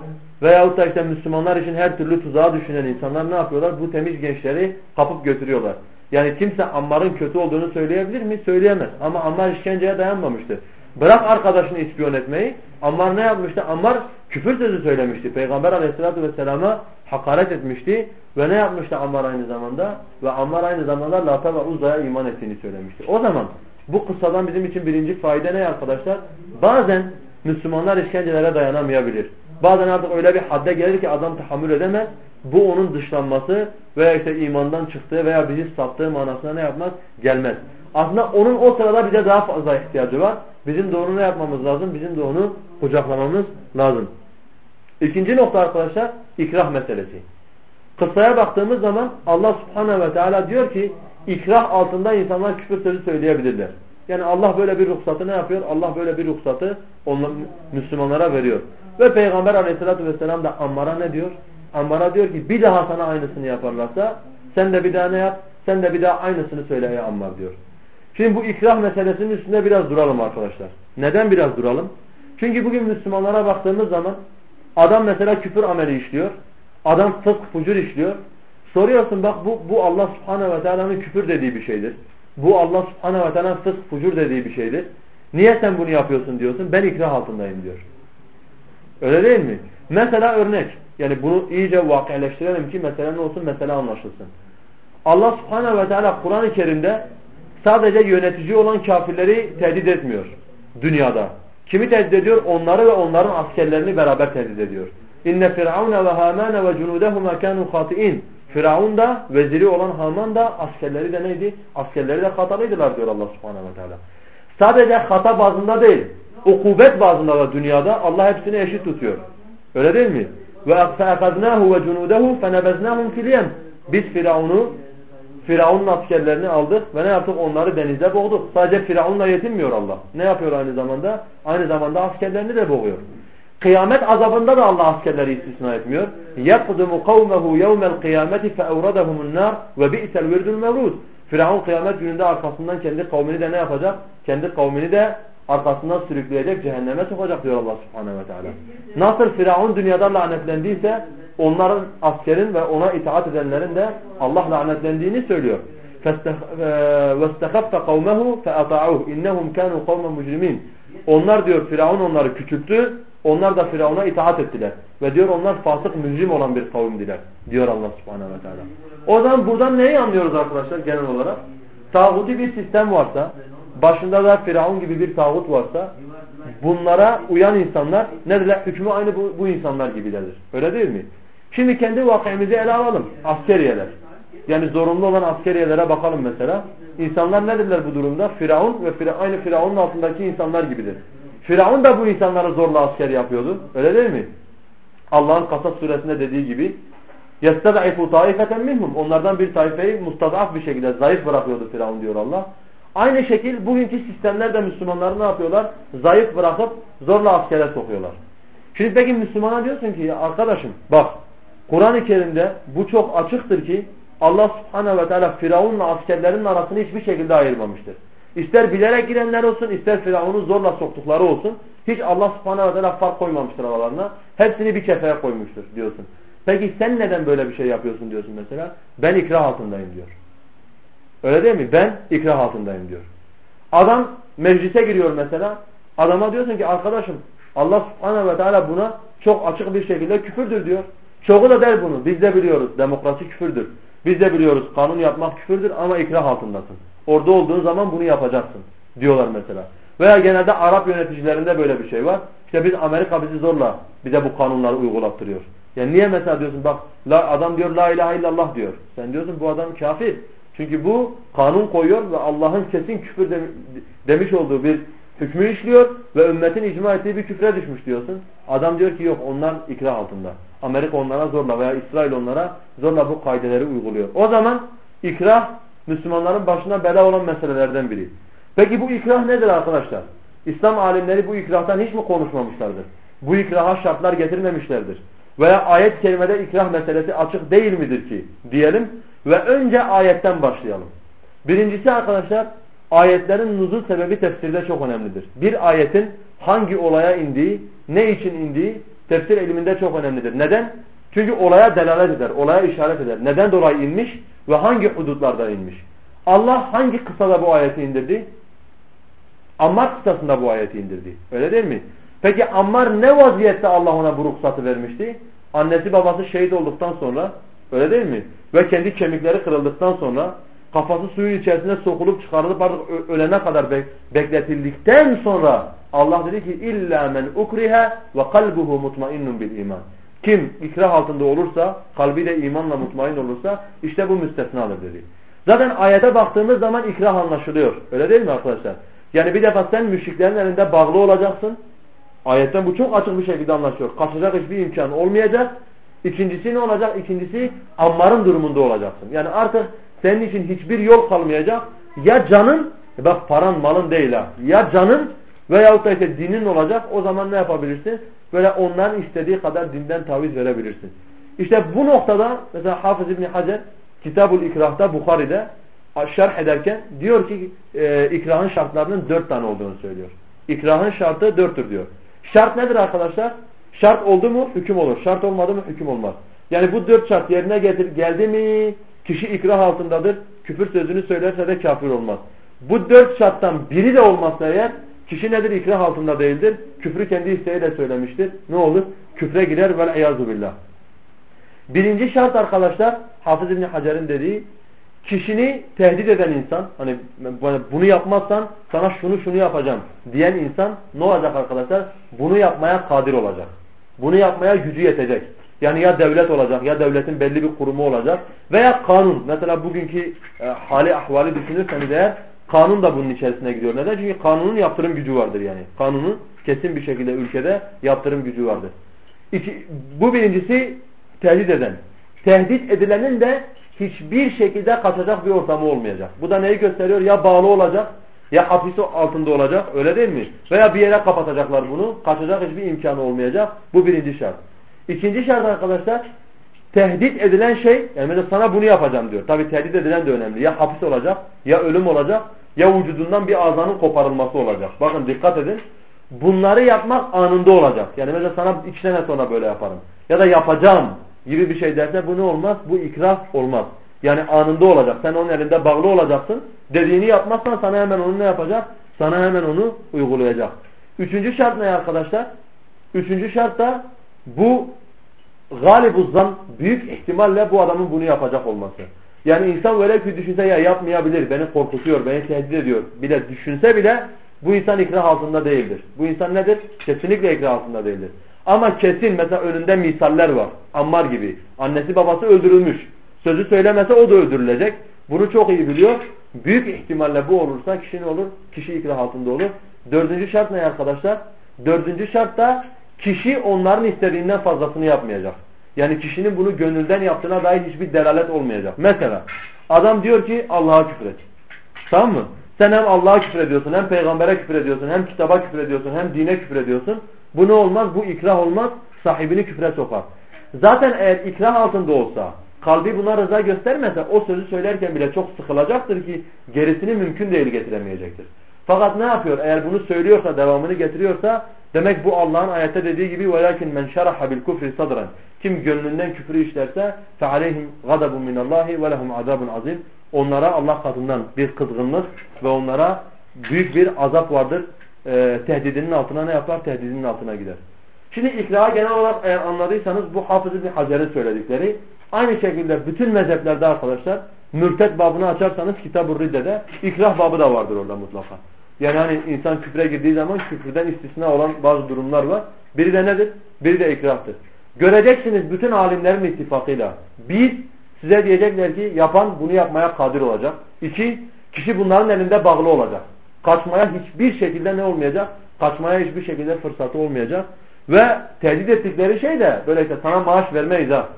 veyahut da işte Müslümanlar için her türlü tuzağa düşünen insanlar ne yapıyorlar? Bu temiz gençleri kapıp götürüyorlar. Yani kimse Ammar'ın kötü olduğunu söyleyebilir mi? Söyleyemez. Ama Ammar işkenceye dayanmamıştı. Bırak arkadaşını ispiyon etmeyi. Ammar ne yapmıştı? Ammar küfür sözü söylemişti. Peygamber aleyhissalatü vesselama hakaret etmişti. Ve ne yapmıştı Ammar aynı zamanda? Ve Ammar aynı zamanda Lata ve Uza'ya iman ettiğini söylemişti. O zaman bu kıssadan bizim için birinci fayda ne arkadaşlar? Bazen Müslümanlar işkencelere dayanamayabilir. Bazen artık öyle bir hadde gelir ki adam tahammül edemez. Bu onun dışlanması veya işte imandan çıktığı veya bizi sattığı manasına ne yapmaz? Gelmez. Aslında onun o sırada bize daha fazla ihtiyacı var. Bizim de onu ne yapmamız lazım? Bizim de onu kucaklamamız lazım. İkinci nokta arkadaşlar ikrah meselesi. Kıssaya baktığımız zaman Allah subhanehu ve teala diyor ki ikrah altında insanlar küfür sözü söyleyebilirler. Yani Allah böyle bir ruhsatı ne yapıyor? Allah böyle bir ruhsatı Müslümanlara veriyor. Ve Peygamber aleyhissalatü vesselam da Ammar'a ne diyor? Ammar'a diyor ki bir daha sana aynısını yaparlarsa sen de bir daha ne yap? Sen de bir daha aynısını söyle ey Ammar diyor. Şimdi bu ikrah meselesinin üstünde biraz duralım arkadaşlar. Neden biraz duralım? Çünkü bugün Müslümanlara baktığımız zaman adam mesela küfür ameli işliyor. Adam fısk fucur işliyor. Soruyorsun bak bu, bu Allah subhanehu ve teala'nın küfür dediği bir şeydir. Bu Allah subhanehu ve teala'nın fısk fucur dediği bir şeydir. Niye sen bunu yapıyorsun diyorsun. Ben ikrah altındayım diyor. Öyle değil mi? Mesela örnek. Yani bunu iyice vakileştirelim ki mesele ne olsun mesele anlaşılsın. Allah subhanehu ve teala Kur'an-ı Kerim'de sadece yönetici olan kafirleri tehdit etmiyor dünyada. Kimi tehdit ediyor? Onları ve onların askerlerini beraber tehdit ediyor. İnne firavune ve hamane ve cunudehuma kanu hatiin. Firavun da veziri olan Haman da askerleri de neydi? Askerleri de hatalıydılar diyor Allah subhanehu ve teala. Sadece hata bazında değil, ukubet bazında da dünyada Allah hepsini eşit tutuyor. Öyle değil mi? Ve فَاَخَذْنَاهُ وَجُنُودَهُ فَنَبَزْنَاهُمْ فِلْيَمْ Biz Firavun'u, Firavun'un askerlerini aldık ve ne yaptık? Onları denizde boğduk. Sadece Firavun'la yetinmiyor Allah. Ne yapıyor aynı zamanda? Aynı zamanda askerlerini de boğuyor. Kıyamet azabında da Allah askerleri istisna etmiyor. يَقْدُمُ قَوْمَهُ يَوْمَ الْقِيَامَةِ فَاَوْرَدَهُمُ النَّارِ وَبِئْسَ الْوِرْدُ الْمَوْرُودُ Firavun kıyamet gününde arkasından kendi kavmini de ne yapacak? Kendi kavmini de arkasından sürükleyecek, cehenneme sokacak diyor Allah subhanehu ve teala. Nasıl Firavun dünyada lanetlendiyse onların askerin ve ona itaat edenlerin de Allah lanetlendiğini söylüyor. وَاسْتَخَفَّ قَوْمَهُ فَأَطَعُوهُ اِنَّهُمْ كَانُوا قَوْمًا مُجْرِمِينَ Onlar diyor Firavun onları küçülttü, onlar da Firavun'a itaat ettiler. Ve diyor onlar fasık mücrim olan bir kavimdiler diyor Allah subhanehu ve teala. O zaman buradan neyi anlıyoruz arkadaşlar genel olarak? Tağuti bir sistem varsa, başında da Firavun gibi bir tağut varsa bunlara uyan insanlar nedirler? Hükmü aynı bu, bu insanlar gibilerdir. Öyle değil mi? Şimdi kendi vakimizi ele alalım. Askeriyeler. Yani zorunlu olan askeriyelere bakalım mesela. İnsanlar nedirler bu durumda? Firavun ve Fira aynı Firavun'un altındaki insanlar gibidir. Firavun da bu insanları zorla asker yapıyordu. Öyle değil mi? Allah'ın Kasas suresinde dediği gibi يَسْتَدْعِفُ طَائِفَةً مِنْهُمْ Onlardan bir taifeyi mustadaf bir şekilde zayıf bırakıyordu Firavun diyor Allah. Aynı şekil bugünkü sistemler de Müslümanları ne yapıyorlar? Zayıf bırakıp zorla askere sokuyorlar. Şimdi peki Müslümana diyorsun ki arkadaşım bak Kur'an-ı Kerim'de bu çok açıktır ki Allah subhanehu ve teala Firavun'la askerlerin arasını hiçbir şekilde ayırmamıştır. İster bilerek girenler olsun ister Firavun'u zorla soktukları olsun hiç Allah subhanehu ve teala fark koymamıştır aralarına. Hepsini bir kefeye koymuştur diyorsun. Peki sen neden böyle bir şey yapıyorsun diyorsun mesela? Ben ikrah altındayım diyor. Öyle değil mi? Ben ikrah altındayım diyor. Adam meclise giriyor mesela. Adama diyorsun ki arkadaşım Allah subhanehu ve teala buna çok açık bir şekilde küfürdür diyor. Çoğu da der bunu. Biz de biliyoruz. Demokrasi küfürdür. Biz de biliyoruz. Kanun yapmak küfürdür ama ikrah altındasın. Orada olduğun zaman bunu yapacaksın diyorlar mesela. Veya genelde Arap yöneticilerinde böyle bir şey var. İşte biz Amerika bizi zorla bize bu kanunları uygulattırıyor. Yani niye mesela diyorsun bak adam diyor la ilahe illallah diyor. Sen diyorsun bu adam kafir. Çünkü bu kanun koyuyor ve Allah'ın kesin küfür demiş olduğu bir hükmü işliyor ve ümmetin icma ettiği bir küfre düşmüş diyorsun. Adam diyor ki yok onlar ikrah altında. Amerika onlara zorla veya İsrail onlara zorla bu kaideleri uyguluyor. O zaman ikrah Müslümanların başına bela olan meselelerden biri. Peki bu ikrah nedir arkadaşlar? İslam alimleri bu ikrahtan hiç mi konuşmamışlardır? Bu ikraha şartlar getirmemişlerdir. Veya ayet kelimede ikrah meselesi açık değil midir ki diyelim ve önce ayetten başlayalım. Birincisi arkadaşlar ayetlerin nuzul sebebi tefsirde çok önemlidir. Bir ayetin hangi olaya indiği, ne için indiği tefsir iliminde çok önemlidir. Neden? Çünkü olaya delalet eder, olaya işaret eder. Neden dolayı inmiş ve hangi hudutlarda inmiş? Allah hangi kısada bu ayeti indirdi? Ammar kısasında bu ayeti indirdi. Öyle değil mi? Peki Ammar ne vaziyette Allah ona bu ruhsatı vermişti? Annesi babası şehit olduktan sonra öyle değil mi? Ve kendi kemikleri kırıldıktan sonra kafası suyun içerisine sokulup çıkarılıp artık ölene kadar bekletildikten sonra Allah dedi ki illa men ukriha ve kalbuhu mutmainnun bil iman. Kim ikrah altında olursa, kalbi de imanla mutmain olursa işte bu müstesnadır dedi. Zaten ayete baktığımız zaman ikrah anlaşılıyor. Öyle değil mi arkadaşlar? Yani bir defa sen müşriklerin elinde bağlı olacaksın. Ayetten bu çok açık bir şekilde anlaşıyor. Kaçacak hiçbir imkan olmayacak. İkincisi ne olacak? İkincisi Ammar'ın durumunda olacaksın. Yani artık senin için hiçbir yol kalmayacak. Ya canın, bak paran malın değil ha. Ya canın veyahut da işte dinin olacak. O zaman ne yapabilirsin? Böyle onların istediği kadar dinden taviz verebilirsin. İşte bu noktada mesela Hafız İbni Hacer Kitabul İkrah'ta Bukhari'de şerh ederken diyor ki e, ikrahın şartlarının dört tane olduğunu söylüyor. İkrahın şartı dörttür diyor. Şart nedir arkadaşlar? Şart oldu mu hüküm olur. Şart olmadı mı hüküm olmaz. Yani bu dört şart yerine getir, geldi mi kişi ikrah altındadır. Küfür sözünü söylerse de kafir olmaz. Bu dört şarttan biri de olmazsa eğer kişi nedir? İkrah altında değildir. Küfrü kendi isteğiyle söylemiştir. Ne olur? Küfre girer vel eyazu billah. Birinci şart arkadaşlar Hafız İbni Hacer'in dediği kişini tehdit eden insan hani bunu yapmazsan sana şunu şunu yapacağım diyen insan ne olacak arkadaşlar? Bunu yapmaya kadir olacak. Bunu yapmaya gücü yetecek. Yani ya devlet olacak ya devletin belli bir kurumu olacak veya kanun. Mesela bugünkü e, hali ahvali düşünürseniz eğer kanun da bunun içerisine giriyor. Neden? Çünkü kanunun yaptırım gücü vardır yani. Kanunun kesin bir şekilde ülkede yaptırım gücü vardır. İki, bu birincisi tehdit eden. Tehdit edilenin de hiçbir şekilde kaçacak bir ortamı olmayacak. Bu da neyi gösteriyor? Ya bağlı olacak ya hapis altında olacak öyle değil mi? Veya bir yere kapatacaklar bunu. Kaçacak hiçbir imkanı olmayacak. Bu birinci şart. İkinci şart arkadaşlar tehdit edilen şey yani mesela sana bunu yapacağım diyor. Tabi tehdit edilen de önemli. Ya hapis olacak ya ölüm olacak ya vücudundan bir azanın koparılması olacak. Bakın dikkat edin. Bunları yapmak anında olacak. Yani mesela sana iki sene sonra böyle yaparım. Ya da yapacağım gibi bir şey derse bu ne olmaz? Bu ikrah olmaz. Yani anında olacak. Sen onun elinde bağlı olacaksın. Dediğini yapmazsan sana hemen onu ne yapacak? Sana hemen onu uygulayacak. Üçüncü şart ne arkadaşlar? Üçüncü şart da bu galibuzdan büyük ihtimalle bu adamın bunu yapacak olması. Yani insan böyle ki düşünse ya yapmayabilir, beni korkutuyor, beni tehdit ediyor bile düşünse bile Bu insan ikrah altında değildir. Bu insan nedir? Kesinlikle ikrah altında değildir. Ama kesin mesela önünde misaller var. Ammar gibi. Annesi babası öldürülmüş. Sözü söylemese o da öldürülecek. Bunu çok iyi biliyor. Büyük ihtimalle bu olursa kişi ne olur? Kişi ikrah altında olur. Dördüncü şart ne arkadaşlar? Dördüncü şart da kişi onların istediğinden fazlasını yapmayacak. Yani kişinin bunu gönülden yaptığına dair hiçbir delalet olmayacak. Mesela adam diyor ki Allah'a küfür. Tamam mı? Sen hem Allah'a küfür ediyorsun, hem peygambere küfür ediyorsun, hem kitaba küfür ediyorsun, hem dine küfür ediyorsun. Bu ne olmaz? Bu ikrah olmaz. Sahibini küfre sokar. Zaten eğer ikrah altında olsa, kalbi buna rıza göstermese o sözü söylerken bile çok sıkılacaktır ki gerisini mümkün değil getiremeyecektir. Fakat ne yapıyor? Eğer bunu söylüyorsa, devamını getiriyorsa demek bu Allah'ın ayette dediği gibi وَلَكِنْ مَنْ شَرَحَ بِالْكُفْرِ صَدْرًا Kim gönlünden küfrü işlerse فَعَلَيْهِمْ غَضَبٌ مِنَ اللّٰهِ وَلَهُمْ عَذَابٌ azim. Onlara Allah katından bir kızgınlık ve onlara büyük bir azap vardır. Ee, tehdidinin altına ne yapar? Tehdidinin altına gider. Şimdi ikraha genel olarak eğer anladıysanız bu Hafız İbni Hacer'in söyledikleri. Aynı şekilde bütün mezheplerde arkadaşlar mürtet babını açarsanız Kitab-ı Ridde'de ikrah babı da vardır orada mutlaka. Yani hani insan küfre girdiği zaman küfürden istisna olan bazı durumlar var. Biri de nedir? Biri de ikrahtır. Göreceksiniz bütün alimlerin ittifakıyla. Bir, size diyecekler ki yapan bunu yapmaya kadir olacak. İki, kişi bunların elinde bağlı olacak. Kaçmaya hiçbir şekilde ne olmayacak? Kaçmaya hiçbir şekilde fırsatı olmayacak. Ve tehdit ettikleri şey de böyle işte sana maaş vermeyiz ha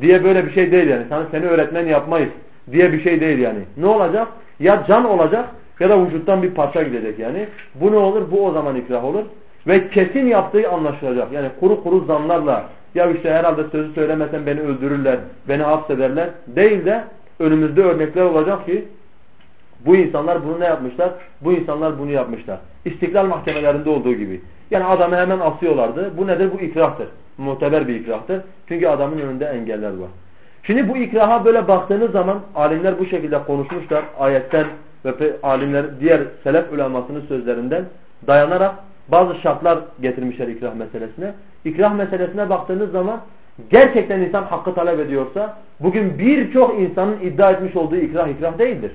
diye böyle bir şey değil yani. Sana seni öğretmen yapmayız diye bir şey değil yani. Ne olacak? Ya can olacak ya da vücuttan bir parça gidecek yani. Bu ne olur? Bu o zaman ikrah olur. Ve kesin yaptığı anlaşılacak. Yani kuru kuru zanlarla ya işte herhalde sözü söylemesen beni öldürürler, beni hapsederler. Değil de önümüzde örnekler olacak ki bu insanlar bunu ne yapmışlar? Bu insanlar bunu yapmışlar. İstiklal mahkemelerinde olduğu gibi. Yani adamı hemen asıyorlardı. Bu nedir? Bu ikrahtır. Muteber bir ikrahtır. Çünkü adamın önünde engeller var. Şimdi bu ikraha böyle baktığınız zaman alimler bu şekilde konuşmuşlar. Ayetten ve alimler diğer selef ulemasının sözlerinden dayanarak bazı şartlar getirmişler ikrah meselesine. İkrah meselesine baktığınız zaman gerçekten insan hakkı talep ediyorsa bugün birçok insanın iddia etmiş olduğu ikrah ikrah değildir.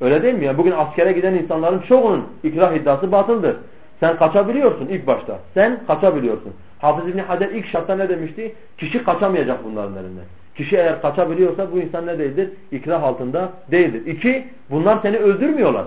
Öyle değil mi ya? Bugün askere giden insanların çoğunun ikrah iddiası batıldır. Sen kaçabiliyorsun ilk başta. Sen kaçabiliyorsun. Hafız İbni Hacer ilk şartta ne demişti? Kişi kaçamayacak bunların elinden. Kişi eğer kaçabiliyorsa bu insan ne değildir? İkrah altında değildir. İki, bunlar seni öldürmüyorlar.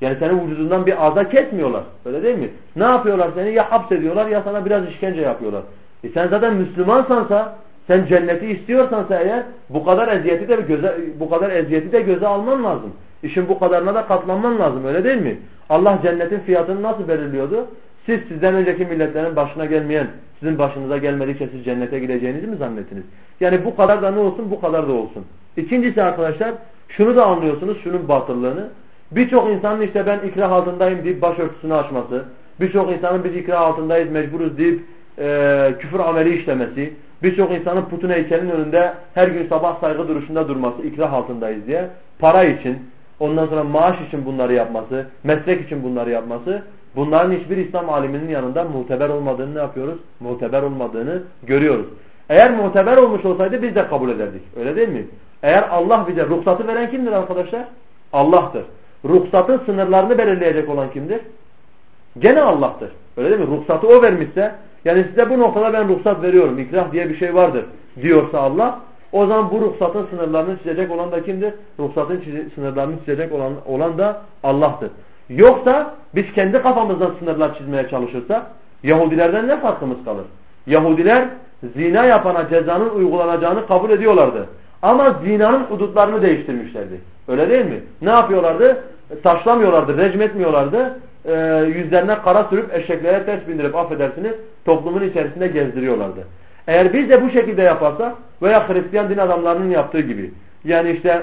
Yani senin vücudundan bir ağza kesmiyorlar. Öyle değil mi? Ne yapıyorlar seni? Ya hapsediyorlar ya sana biraz işkence yapıyorlar. E sen zaten Müslümansansa, sen cenneti istiyorsansa eğer bu kadar eziyeti de göze bu kadar eziyeti de göze alman lazım. İşin bu kadarına da katlanman lazım. Öyle değil mi? Allah cennetin fiyatını nasıl belirliyordu? Siz sizden önceki milletlerin başına gelmeyen, sizin başınıza gelmedikçe siz cennete gideceğinizi mi zannettiniz? Yani bu kadar da ne olsun, bu kadar da olsun. İkincisi arkadaşlar, şunu da anlıyorsunuz, şunun batıllığını. Birçok insanın işte ben ikrah altındayım deyip başörtüsünü açması, birçok insanın biz ikrah altındayız, mecburuz deyip e, küfür ameli işlemesi, birçok insanın putun heykelinin önünde her gün sabah saygı duruşunda durması, ikrah altındayız diye, para için, ondan sonra maaş için bunları yapması, meslek için bunları yapması, bunların hiçbir İslam aliminin yanında muteber olmadığını ne yapıyoruz? Muteber olmadığını görüyoruz. Eğer muteber olmuş olsaydı biz de kabul ederdik. Öyle değil mi? Eğer Allah bize ruhsatı veren kimdir arkadaşlar? Allah'tır. Ruhsatın sınırlarını belirleyecek olan kimdir? Gene Allah'tır. Öyle değil mi? Ruhsatı o vermişse yani size bu noktada ben ruhsat veriyorum. İkrah diye bir şey vardır diyorsa Allah o zaman bu ruhsatın sınırlarını çizecek olan da kimdir? Ruhsatın sınırlarını çizecek olan, olan da Allah'tır. Yoksa biz kendi kafamızdan sınırlar çizmeye çalışırsak Yahudilerden ne farkımız kalır? Yahudiler zina yapana cezanın uygulanacağını kabul ediyorlardı. Ama zinanın hudutlarını değiştirmişlerdi. Öyle değil mi? Ne yapıyorlardı? Taşlamıyorlardı, recm etmiyorlardı. Ee, yüzlerine kara sürüp eşeklere ters bindirip affedersiniz toplumun içerisinde gezdiriyorlardı. Eğer biz de bu şekilde yaparsak veya Hristiyan din adamlarının yaptığı gibi yani işte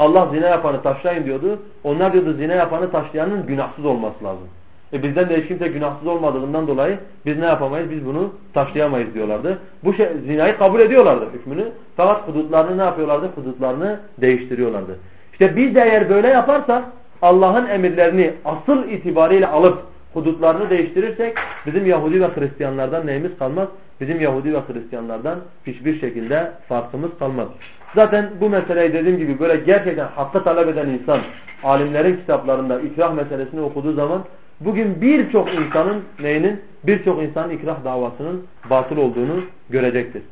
Allah zina yapanı taşlayın diyordu. Onlar diyordu zina yapanı taşlayanın günahsız olması lazım. E bizden de hiç kimse günahsız olmadığından dolayı biz ne yapamayız? Biz bunu taşlayamayız diyorlardı. Bu şey, zinayı kabul ediyorlardı hükmünü. Fakat hudutlarını ne yapıyorlardı? Hudutlarını değiştiriyorlardı. İşte biz de eğer böyle yaparsak Allah'ın emirlerini asıl itibariyle alıp hudutlarını değiştirirsek bizim Yahudi ve Hristiyanlardan neyimiz kalmaz? Bizim Yahudi ve Hristiyanlardan hiçbir şekilde farkımız kalmaz. Zaten bu meseleyi dediğim gibi böyle gerçekten hakkı talep eden insan alimlerin kitaplarında ikrah meselesini okuduğu zaman bugün birçok insanın neyinin birçok insanın ikrah davasının batıl olduğunu görecektir.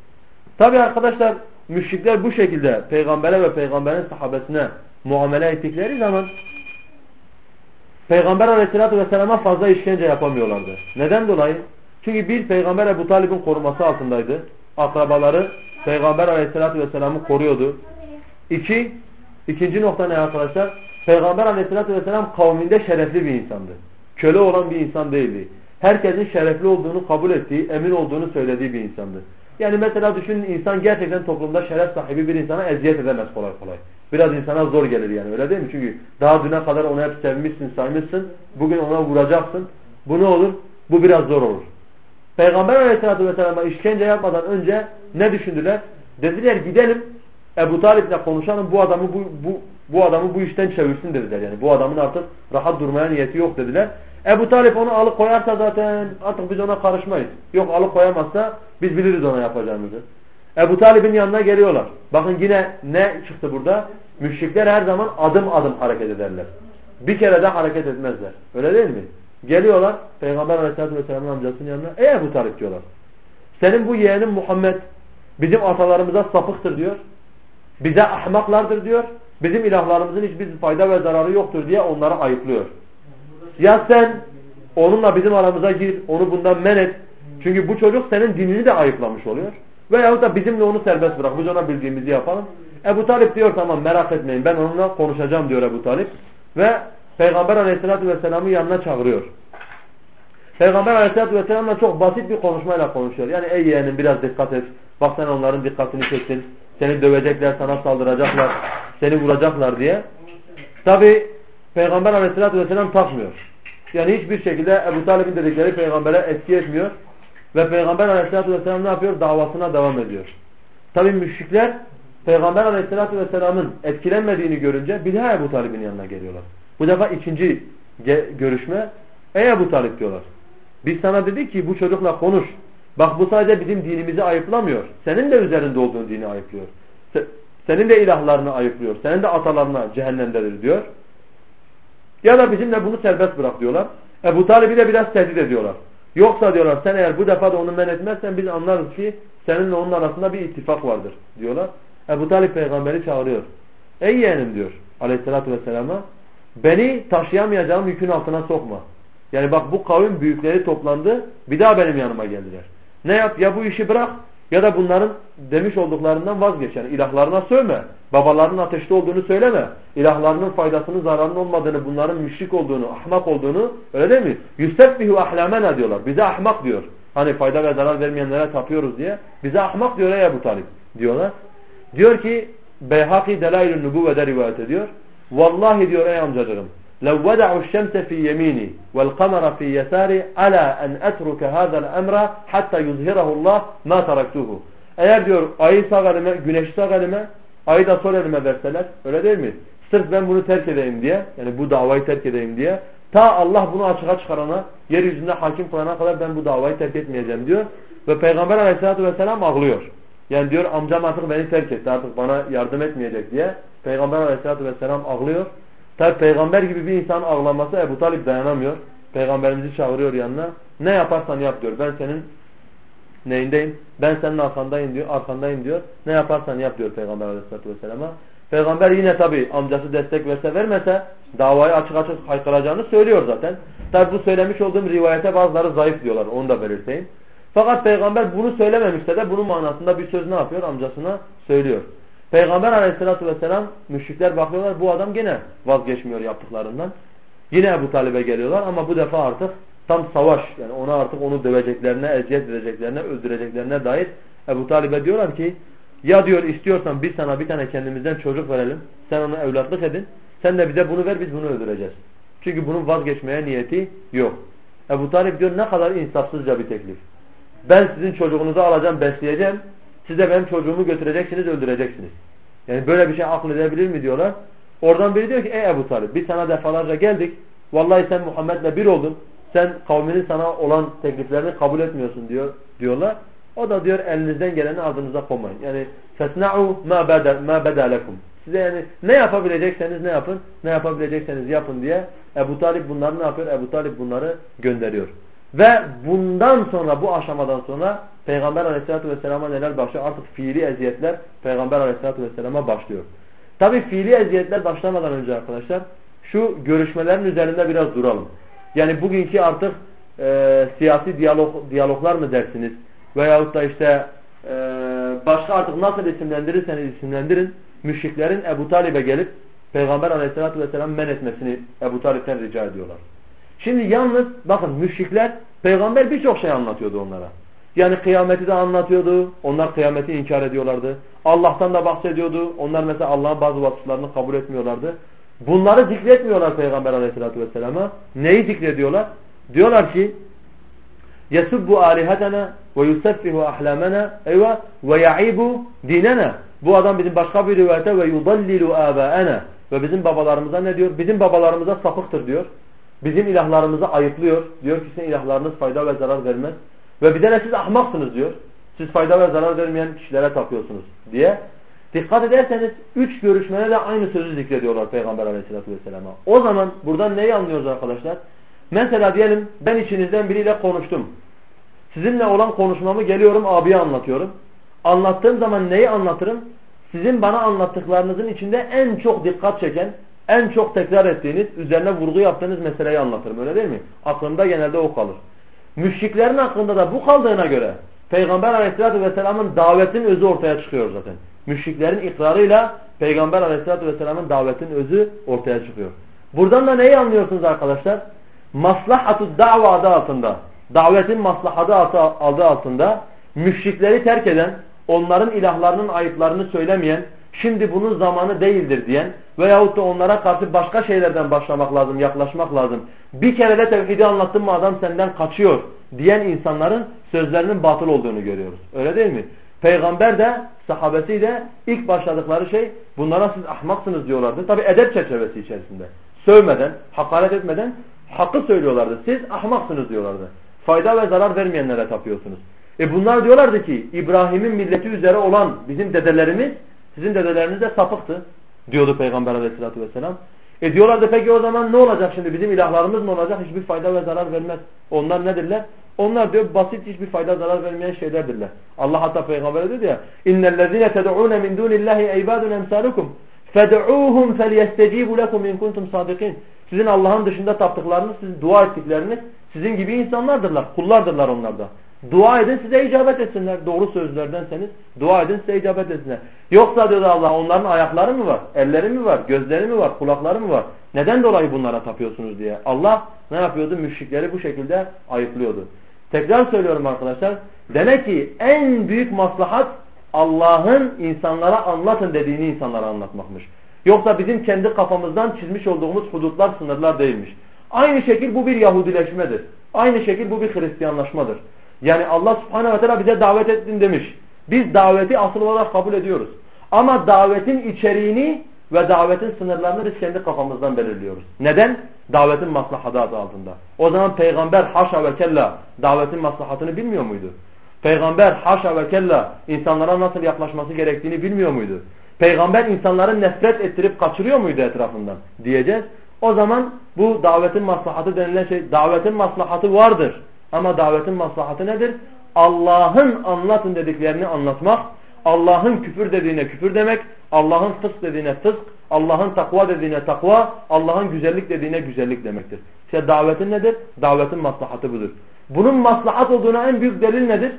Tabi arkadaşlar müşrikler bu şekilde peygambere ve peygamberin sahabesine muamele ettikleri zaman Peygamber aleyhissalatü vesselama fazla işkence yapamıyorlardı. Neden dolayı? Çünkü bir peygamber Ebu Talib'in koruması altındaydı. Akrabaları peygamber aleyhissalatü vesselam'ı koruyordu. İki, ikinci nokta ne arkadaşlar? Peygamber aleyhissalatü vesselam kavminde şerefli bir insandı. Köle olan bir insan değildi. Herkesin şerefli olduğunu kabul ettiği, emin olduğunu söylediği bir insandı. Yani mesela düşünün insan gerçekten toplumda şeref sahibi bir insana eziyet edemez kolay kolay. Biraz insana zor gelir yani öyle değil mi? Çünkü daha düne kadar onu hep sevmişsin, saymışsın. Bugün ona vuracaksın. Bu ne olur? Bu biraz zor olur. Peygamber aleyhissalatü vesselam'a işkence yapmadan önce ne düşündüler? Dediler gidelim Ebu Talip'le konuşalım bu adamı bu, bu, bu adamı bu işten çevirsin dediler. Yani bu adamın artık rahat durmaya niyeti yok dediler. Ebu Talip onu alıkoyarsa zaten artık biz ona karışmayız. Yok alıkoyamazsa biz biliriz ona yapacağımızı. Ebu Talib'in yanına geliyorlar. Bakın yine ne çıktı burada? Müşrikler her zaman adım adım hareket ederler. Bir kere de hareket etmezler. Öyle değil mi? Geliyorlar Peygamber Aleyhisselatü Vesselam'ın amcasının yanına. Ey Ebu Talip diyorlar. Senin bu yeğenin Muhammed bizim atalarımıza sapıktır diyor. Bize ahmaklardır diyor. Bizim ilahlarımızın hiçbir fayda ve zararı yoktur diye onları ayıplıyor. Ya sen onunla bizim aramıza gir, onu bundan men et. Çünkü bu çocuk senin dinini de ayıplamış oluyor. Veyahut da bizimle onu serbest bırak. Biz ona bildiğimizi yapalım. Ebu Talip diyor tamam merak etmeyin ben onunla konuşacağım diyor Ebu Talip. Ve Peygamber aleyhissalatü vesselam'ı yanına çağırıyor. Peygamber aleyhissalatü vesselam'la çok basit bir konuşmayla konuşuyor. Yani ey yeğenim biraz dikkat et. Bak sen onların dikkatini çektin. Seni dövecekler, sana saldıracaklar, seni vuracaklar diye. Tabi Peygamber aleyhissalatü vesselam takmıyor. Yani hiçbir şekilde Ebu Talib'in dedikleri peygambere etki etmiyor. Ve Peygamber aleyhissalatü vesselam ne yapıyor? Davasına devam ediyor. Tabi müşrikler Peygamber aleyhissalatü vesselamın etkilenmediğini görünce bir daha Ebu Talib'in yanına geliyorlar. Bu defa ikinci görüşme Ey Ebu Talib diyorlar. Biz sana dedik ki bu çocukla konuş. Bak bu sadece bizim dinimizi ayıplamıyor. Senin de üzerinde olduğun dini ayıplıyor. Senin de ilahlarını ayıplıyor. Senin de atalarına cehennemdedir diyor. Ya da bizimle bunu serbest bırak diyorlar. Ebu Talib'i de biraz tehdit ediyorlar. Yoksa diyorlar sen eğer bu defa da onu men etmezsen biz anlarız ki seninle onun arasında bir ittifak vardır diyorlar. Ebu Talib peygamberi çağırıyor. Ey yeğenim diyor aleyhissalatü vesselama beni taşıyamayacağım yükün altına sokma. Yani bak bu kavim büyükleri toplandı bir daha benim yanıma geldiler. Ne yap? Ya bu işi bırak ya da bunların demiş olduklarından vazgeç. Yani ilahlarına sövme. Babalarının ateşte olduğunu söyleme. İlahlarının faydasının zararının olmadığını, bunların müşrik olduğunu, ahmak olduğunu öyle değil mi? Yuseffihu ahlamena diyorlar. Bize ahmak diyor. Hani fayda ve zarar vermeyenlere tapıyoruz diye. Bize ahmak diyor ey Ebu Talib diyorlar. Diyor ki Beyhaki Delail-i Nubuvve'de rivayet ediyor. Vallahi diyor ey amcacığım لو ودعوا الشمس في يميني والقمر في يساري على أن أترك هذا الأمر حتى يظهره الله ما تركته. Eğer diyor ayı sağ elime, güneşi sağ elime, ayı da sol elime verseler öyle değil mi? Sırf ben bunu terk edeyim diye yani bu davayı terk edeyim diye ta Allah bunu açığa çıkarana yeryüzünde hakim kılana kadar ben bu davayı terk etmeyeceğim diyor. Ve Peygamber aleyhissalatü vesselam ağlıyor. Yani diyor amcam artık beni terk etti artık bana yardım etmeyecek diye. Peygamber aleyhissalatü vesselam ağlıyor. Tabi peygamber gibi bir insan ağlaması Ebu Talip dayanamıyor. Peygamberimizi çağırıyor yanına. Ne yaparsan yap diyor. Ben senin neyindeyim? Ben senin arkandayım diyor. Arkandayım diyor. Ne yaparsan yap diyor Peygamber aleyhissalatü vesselama. Peygamber yine tabi amcası destek verse vermese davayı açık açık haykıracağını söylüyor zaten. Tabi bu söylemiş olduğum rivayete bazıları zayıf diyorlar. Onu da belirteyim. Fakat peygamber bunu söylememişse de bunun manasında bir söz ne yapıyor? Amcasına söylüyor. Peygamber aleyhissalatü vesselam müşrikler bakıyorlar bu adam gene vazgeçmiyor yaptıklarından. Yine Ebu Talib'e geliyorlar ama bu defa artık tam savaş yani ona artık onu döveceklerine, eziyet edeceklerine, öldüreceklerine dair Ebu Talib'e diyorlar ki ya diyor istiyorsan biz sana bir tane kendimizden çocuk verelim. Sen ona evlatlık edin. Sen de bize bunu ver biz bunu öldüreceğiz. Çünkü bunun vazgeçmeye niyeti yok. Ebu Talib diyor ne kadar insafsızca bir teklif. Ben sizin çocuğunuzu alacağım, besleyeceğim. Siz de benim çocuğumu götüreceksiniz, öldüreceksiniz. Yani böyle bir şey akıl edebilir mi diyorlar. Oradan biri diyor ki ey Ebu Talib biz sana defalarca geldik. Vallahi sen Muhammed'le bir oldun. Sen kavminin sana olan tekliflerini kabul etmiyorsun diyor diyorlar. O da diyor elinizden geleni ardınıza koymayın. Yani fesna'u ma beda ma beda lekum. Size yani ne yapabilecekseniz ne yapın, ne yapabilecekseniz yapın diye Ebu Talip bunları ne yapıyor? Ebu Talip bunları gönderiyor. Ve bundan sonra bu aşamadan sonra Peygamber aleyhissalatü vesselama neler başlıyor? Artık fiili eziyetler Peygamber aleyhissalatü vesselama başlıyor. Tabi fiili eziyetler başlamadan önce arkadaşlar şu görüşmelerin üzerinde biraz duralım. Yani bugünkü artık e, siyasi diyalog, diyaloglar mı dersiniz? Veyahut da işte e, başka artık nasıl isimlendirirseniz isimlendirin. Müşriklerin Ebu Talib'e gelip Peygamber aleyhissalatü vesselam men etmesini Ebu Talib'ten rica ediyorlar. Şimdi yalnız bakın müşrikler Peygamber birçok şey anlatıyordu onlara. Yani kıyameti de anlatıyordu. Onlar kıyameti inkar ediyorlardı. Allah'tan da bahsediyordu. Onlar mesela Allah'ın bazı vasıflarını kabul etmiyorlardı. Bunları zikretmiyorlar Peygamber aleyhissalatü vesselama. Neyi zikrediyorlar? Diyorlar ki ve yuseffihu ahlamena eyva ve ya'ibu dinena. Bu adam bizim başka bir rivayete yudallilu abaena ve bizim babalarımıza ne diyor? Bizim babalarımıza sapıktır diyor. Bizim ilahlarımızı ayıplıyor. Diyor ki sizin ilahlarınız fayda ve zarar vermez. Ve bir de siz ahmaksınız diyor. Siz fayda ve zarar vermeyen kişilere tapıyorsunuz diye. Dikkat ederseniz üç görüşmede de aynı sözü zikrediyorlar Peygamber aleyhissalatü vesselam'a. O zaman buradan neyi anlıyoruz arkadaşlar? Mesela diyelim ben içinizden biriyle konuştum. Sizinle olan konuşmamı geliyorum abiye anlatıyorum. Anlattığım zaman neyi anlatırım? Sizin bana anlattıklarınızın içinde en çok dikkat çeken, en çok tekrar ettiğiniz, üzerine vurgu yaptığınız meseleyi anlatırım. Öyle değil mi? Aklımda genelde o kalır. Müşriklerin hakkında da bu kaldığına göre Peygamber aleyhissalatü vesselamın davetin özü ortaya çıkıyor zaten. Müşriklerin ikrarıyla Peygamber aleyhissalatü vesselamın davetin özü ortaya çıkıyor. Buradan da neyi anlıyorsunuz arkadaşlar? Maslahatu da'va adı altında, davetin maslahatı adı altında müşrikleri terk eden, onların ilahlarının ayıplarını söylemeyen, şimdi bunun zamanı değildir diyen veyahut da onlara karşı başka şeylerden başlamak lazım, yaklaşmak lazım. Bir kere de tevhidi anlattın mı adam senden kaçıyor diyen insanların sözlerinin batıl olduğunu görüyoruz. Öyle değil mi? Peygamber de sahabesi de ilk başladıkları şey bunlara siz ahmaksınız diyorlardı. Tabi edep çerçevesi içerisinde. Sövmeden, hakaret etmeden hakkı söylüyorlardı. Siz ahmaksınız diyorlardı. Fayda ve zarar vermeyenlere tapıyorsunuz. E bunlar diyorlardı ki İbrahim'in milleti üzere olan bizim dedelerimiz sizin dedeleriniz de sapıktı diyordu Peygamber aleyhissalatü vesselam. E diyorlardı peki o zaman ne olacak şimdi bizim ilahlarımız ne olacak? Hiçbir fayda ve zarar vermez. Onlar nedirler? Onlar diyor basit hiçbir fayda zarar vermeyen şeylerdirler. Allah hatta Peygamber dedi ya İnnellezine ted'ûne min dûnillâhi eybâdun emsâlukum fed'ûhum felyestecîbû lekum in kuntum sâdikîn. Sizin Allah'ın dışında taptıklarınız, sizin dua ettikleriniz sizin gibi insanlardırlar, kullardırlar onlar da. Dua edin size icabet etsinler. Doğru sözlerdenseniz dua edin size icabet etsinler. Yoksa diyor Allah onların ayakları mı var, elleri mi var, gözleri mi var, kulakları mı var? Neden dolayı bunlara tapıyorsunuz diye. Allah ne yapıyordu? Müşrikleri bu şekilde ayıplıyordu. Tekrar söylüyorum arkadaşlar. Demek ki en büyük maslahat Allah'ın insanlara anlatın dediğini insanlara anlatmakmış. Yoksa bizim kendi kafamızdan çizmiş olduğumuz hudutlar, sınırlar değilmiş. Aynı şekil bu bir Yahudileşmedir. Aynı şekil bu bir Hristiyanlaşmadır. Yani Allah subhanehu ve teala bize davet ettin demiş. Biz daveti asıl olarak kabul ediyoruz. Ama davetin içeriğini ve davetin sınırlarını biz kendi kafamızdan belirliyoruz. Neden? Davetin maslahatı adı altında. O zaman peygamber haşa ve kella davetin maslahatını bilmiyor muydu? Peygamber haşa ve kella insanlara nasıl yaklaşması gerektiğini bilmiyor muydu? Peygamber insanları nefret ettirip kaçırıyor muydu etrafından diyeceğiz. O zaman bu davetin maslahatı denilen şey davetin maslahatı vardır. Ama davetin maslahatı nedir? Allah'ın anlatın dediklerini anlatmak, Allah'ın küfür dediğine küfür demek, Allah'ın fısk dediğine fısk, Allah'ın takva dediğine takva, Allah'ın güzellik dediğine güzellik demektir. İşte davetin nedir? Davetin maslahatı budur. Bunun maslahat olduğuna en büyük delil nedir?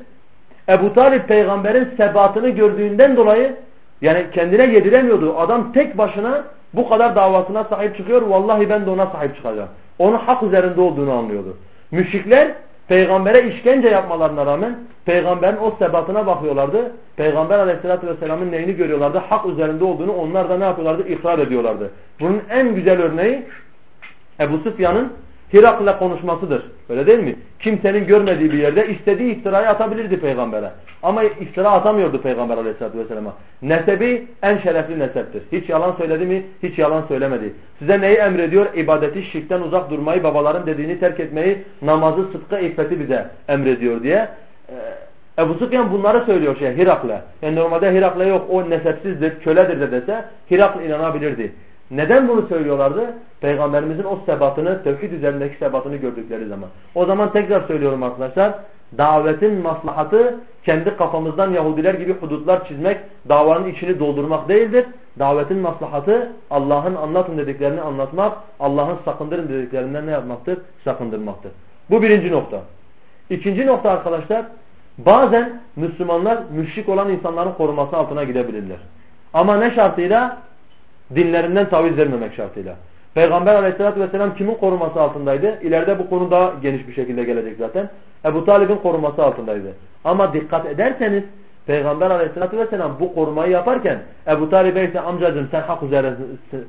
Ebu Talib peygamberin sebatını gördüğünden dolayı yani kendine yediremiyordu. Adam tek başına bu kadar davasına sahip çıkıyor. Vallahi ben de ona sahip çıkacağım. Onun hak üzerinde olduğunu anlıyordu. Müşrikler peygambere işkence yapmalarına rağmen peygamberin o sebatına bakıyorlardı. Peygamber aleyhissalatü vesselamın neyini görüyorlardı? Hak üzerinde olduğunu onlar da ne yapıyorlardı? İkrar ediyorlardı. Bunun en güzel örneği Ebu Süfyan'ın Hirak'la konuşmasıdır. Öyle değil mi? Kimsenin görmediği bir yerde istediği iftirayı atabilirdi peygambere. Ama iftira atamıyordu peygamber aleyhissalatü vesselam'a. Nesebi en şerefli neseptir. Hiç yalan söyledi mi? Hiç yalan söylemedi. Size neyi emrediyor? İbadeti, şirkten uzak durmayı, babaların dediğini terk etmeyi, namazı, sıdkı, iffeti bize emrediyor diye. Ee, Ebu Sufyan bunları söylüyor şey Hirak'la. Yani normalde Hirak'la yok o nesepsizdir, köledir de dese Hirak'la inanabilirdi. Neden bunu söylüyorlardı? Peygamberimizin o sebatını, tevhid üzerindeki sebatını gördükleri zaman. O zaman tekrar söylüyorum arkadaşlar. Davetin maslahatı kendi kafamızdan Yahudiler gibi hudutlar çizmek, davanın içini doldurmak değildir. Davetin maslahatı Allah'ın anlatın dediklerini anlatmak, Allah'ın sakındırın dediklerinden ne yapmaktır? Sakındırmaktır. Bu birinci nokta. İkinci nokta arkadaşlar, bazen Müslümanlar müşrik olan insanların koruması altına gidebilirler. Ama ne şartıyla? Dinlerinden taviz vermemek şartıyla. Peygamber aleyhissalatü vesselam kimin koruması altındaydı? İleride bu konu daha geniş bir şekilde gelecek zaten. Ebu Talib'in koruması altındaydı. Ama dikkat ederseniz Peygamber aleyhissalatü vesselam bu korumayı yaparken Ebu Talib'e ise amcacığım sen hak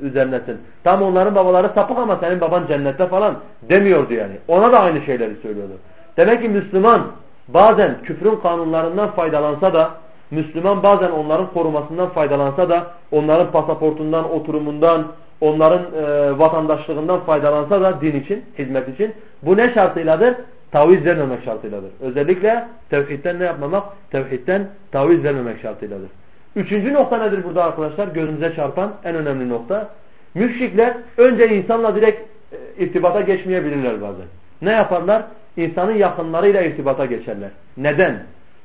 üzerinesin. Tam onların babaları sapık ama senin baban cennette falan demiyordu yani. Ona da aynı şeyleri söylüyordu. Demek ki Müslüman bazen küfrün kanunlarından faydalansa da Müslüman bazen onların korumasından faydalansa da onların pasaportundan, oturumundan, onların e, vatandaşlığından faydalansa da din için, hizmet için bu ne şartıyladır? Taviz vermemek şartıyladır. Özellikle tevhidden ne yapmamak? Tevhidden taviz vermemek şartıyladır. Üçüncü nokta nedir burada arkadaşlar? Gözünüze çarpan en önemli nokta. Müşrikler önce insanla direkt e, irtibata geçmeyebilirler bazen. Ne yaparlar? İnsanın yakınlarıyla irtibata geçerler. Neden?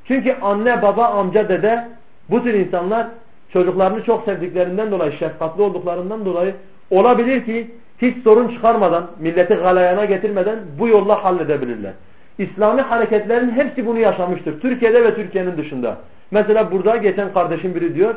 Çünkü anne, baba, amca, dede bu tür insanlar çocuklarını çok sevdiklerinden dolayı, şefkatli olduklarından dolayı olabilir ki hiç sorun çıkarmadan, milleti galayana getirmeden bu yolla halledebilirler. İslami hareketlerin hepsi bunu yaşamıştır. Türkiye'de ve Türkiye'nin dışında. Mesela burada geçen kardeşim biri diyor,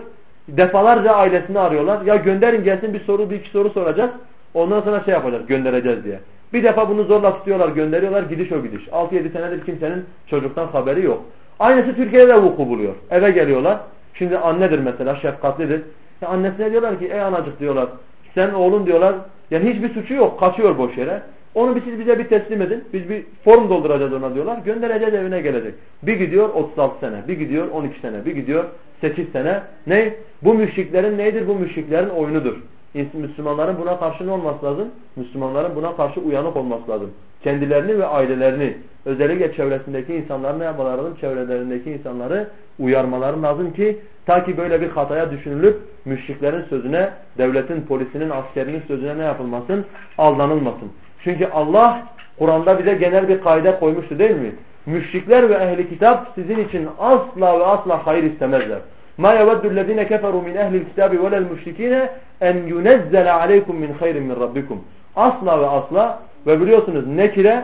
defalarca ailesini arıyorlar. Ya gönderin gelsin bir soru, bir iki soru soracağız. Ondan sonra şey yapacağız, göndereceğiz diye. Bir defa bunu zorla tutuyorlar, gönderiyorlar, gidiş o gidiş. 6-7 senedir kimsenin çocuktan haberi yok. Aynısı Türkiye'de de vuku buluyor. Eve geliyorlar. Şimdi annedir mesela, şefkatlidir. Ya annesine diyorlar ki, ey anacık diyorlar, sen oğlun diyorlar, yani hiçbir suçu yok, kaçıyor boş yere. Onu bir siz bize bir teslim edin. Biz bir form dolduracağız ona diyorlar. Göndereceğiz evine gelecek. Bir gidiyor 36 sene, bir gidiyor 12 sene, bir gidiyor 8 sene. Ne? Bu müşriklerin neydir? Bu müşriklerin oyunudur. Müslümanların buna karşı ne olması lazım? Müslümanların buna karşı uyanık olması lazım. Kendilerini ve ailelerini, özellikle çevresindeki insanları ne yapmaları lazım? Çevrelerindeki insanları uyarmaları lazım ki ta ki böyle bir hataya düşünülüp müşriklerin sözüne, devletin, polisinin, askerinin sözüne ne yapılmasın? Aldanılmasın. Çünkü Allah Kur'an'da bize genel bir kaide koymuştu değil mi? Müşrikler ve ehli kitap sizin için asla ve asla hayır istemezler. Ma yeveddu ellezine keferu min ehli'l kitabi ve'l müşrikine en yunezzela aleykum min hayrin min rabbikum. Asla ve asla ve biliyorsunuz nekire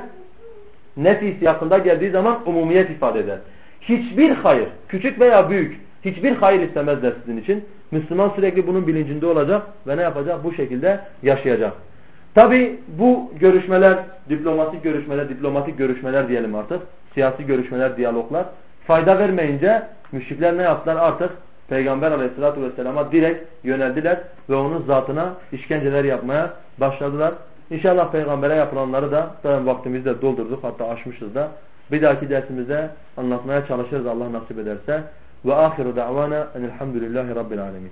nefi siyakında geldiği zaman umumiyet ifade eder. Hiçbir hayır, küçük veya büyük, hiçbir hayır istemezler sizin için. Müslüman sürekli bunun bilincinde olacak ve ne yapacak? Bu şekilde yaşayacak. Tabi bu görüşmeler, diplomatik görüşmeler, diplomatik görüşmeler diyelim artık. Siyasi görüşmeler, diyaloglar fayda vermeyince müşrikler ne yaptılar? Artık Peygamber aleyhissalatü vesselama direkt yöneldiler ve onun zatına işkenceler yapmaya başladılar. İnşallah peygambere yapılanları da zaten vaktimizde doldurduk hatta aşmışız da. Bir dahaki dersimizde anlatmaya çalışırız Allah nasip ederse. Ve ahiru da'vana enelhamdülillahi rabbil alemin.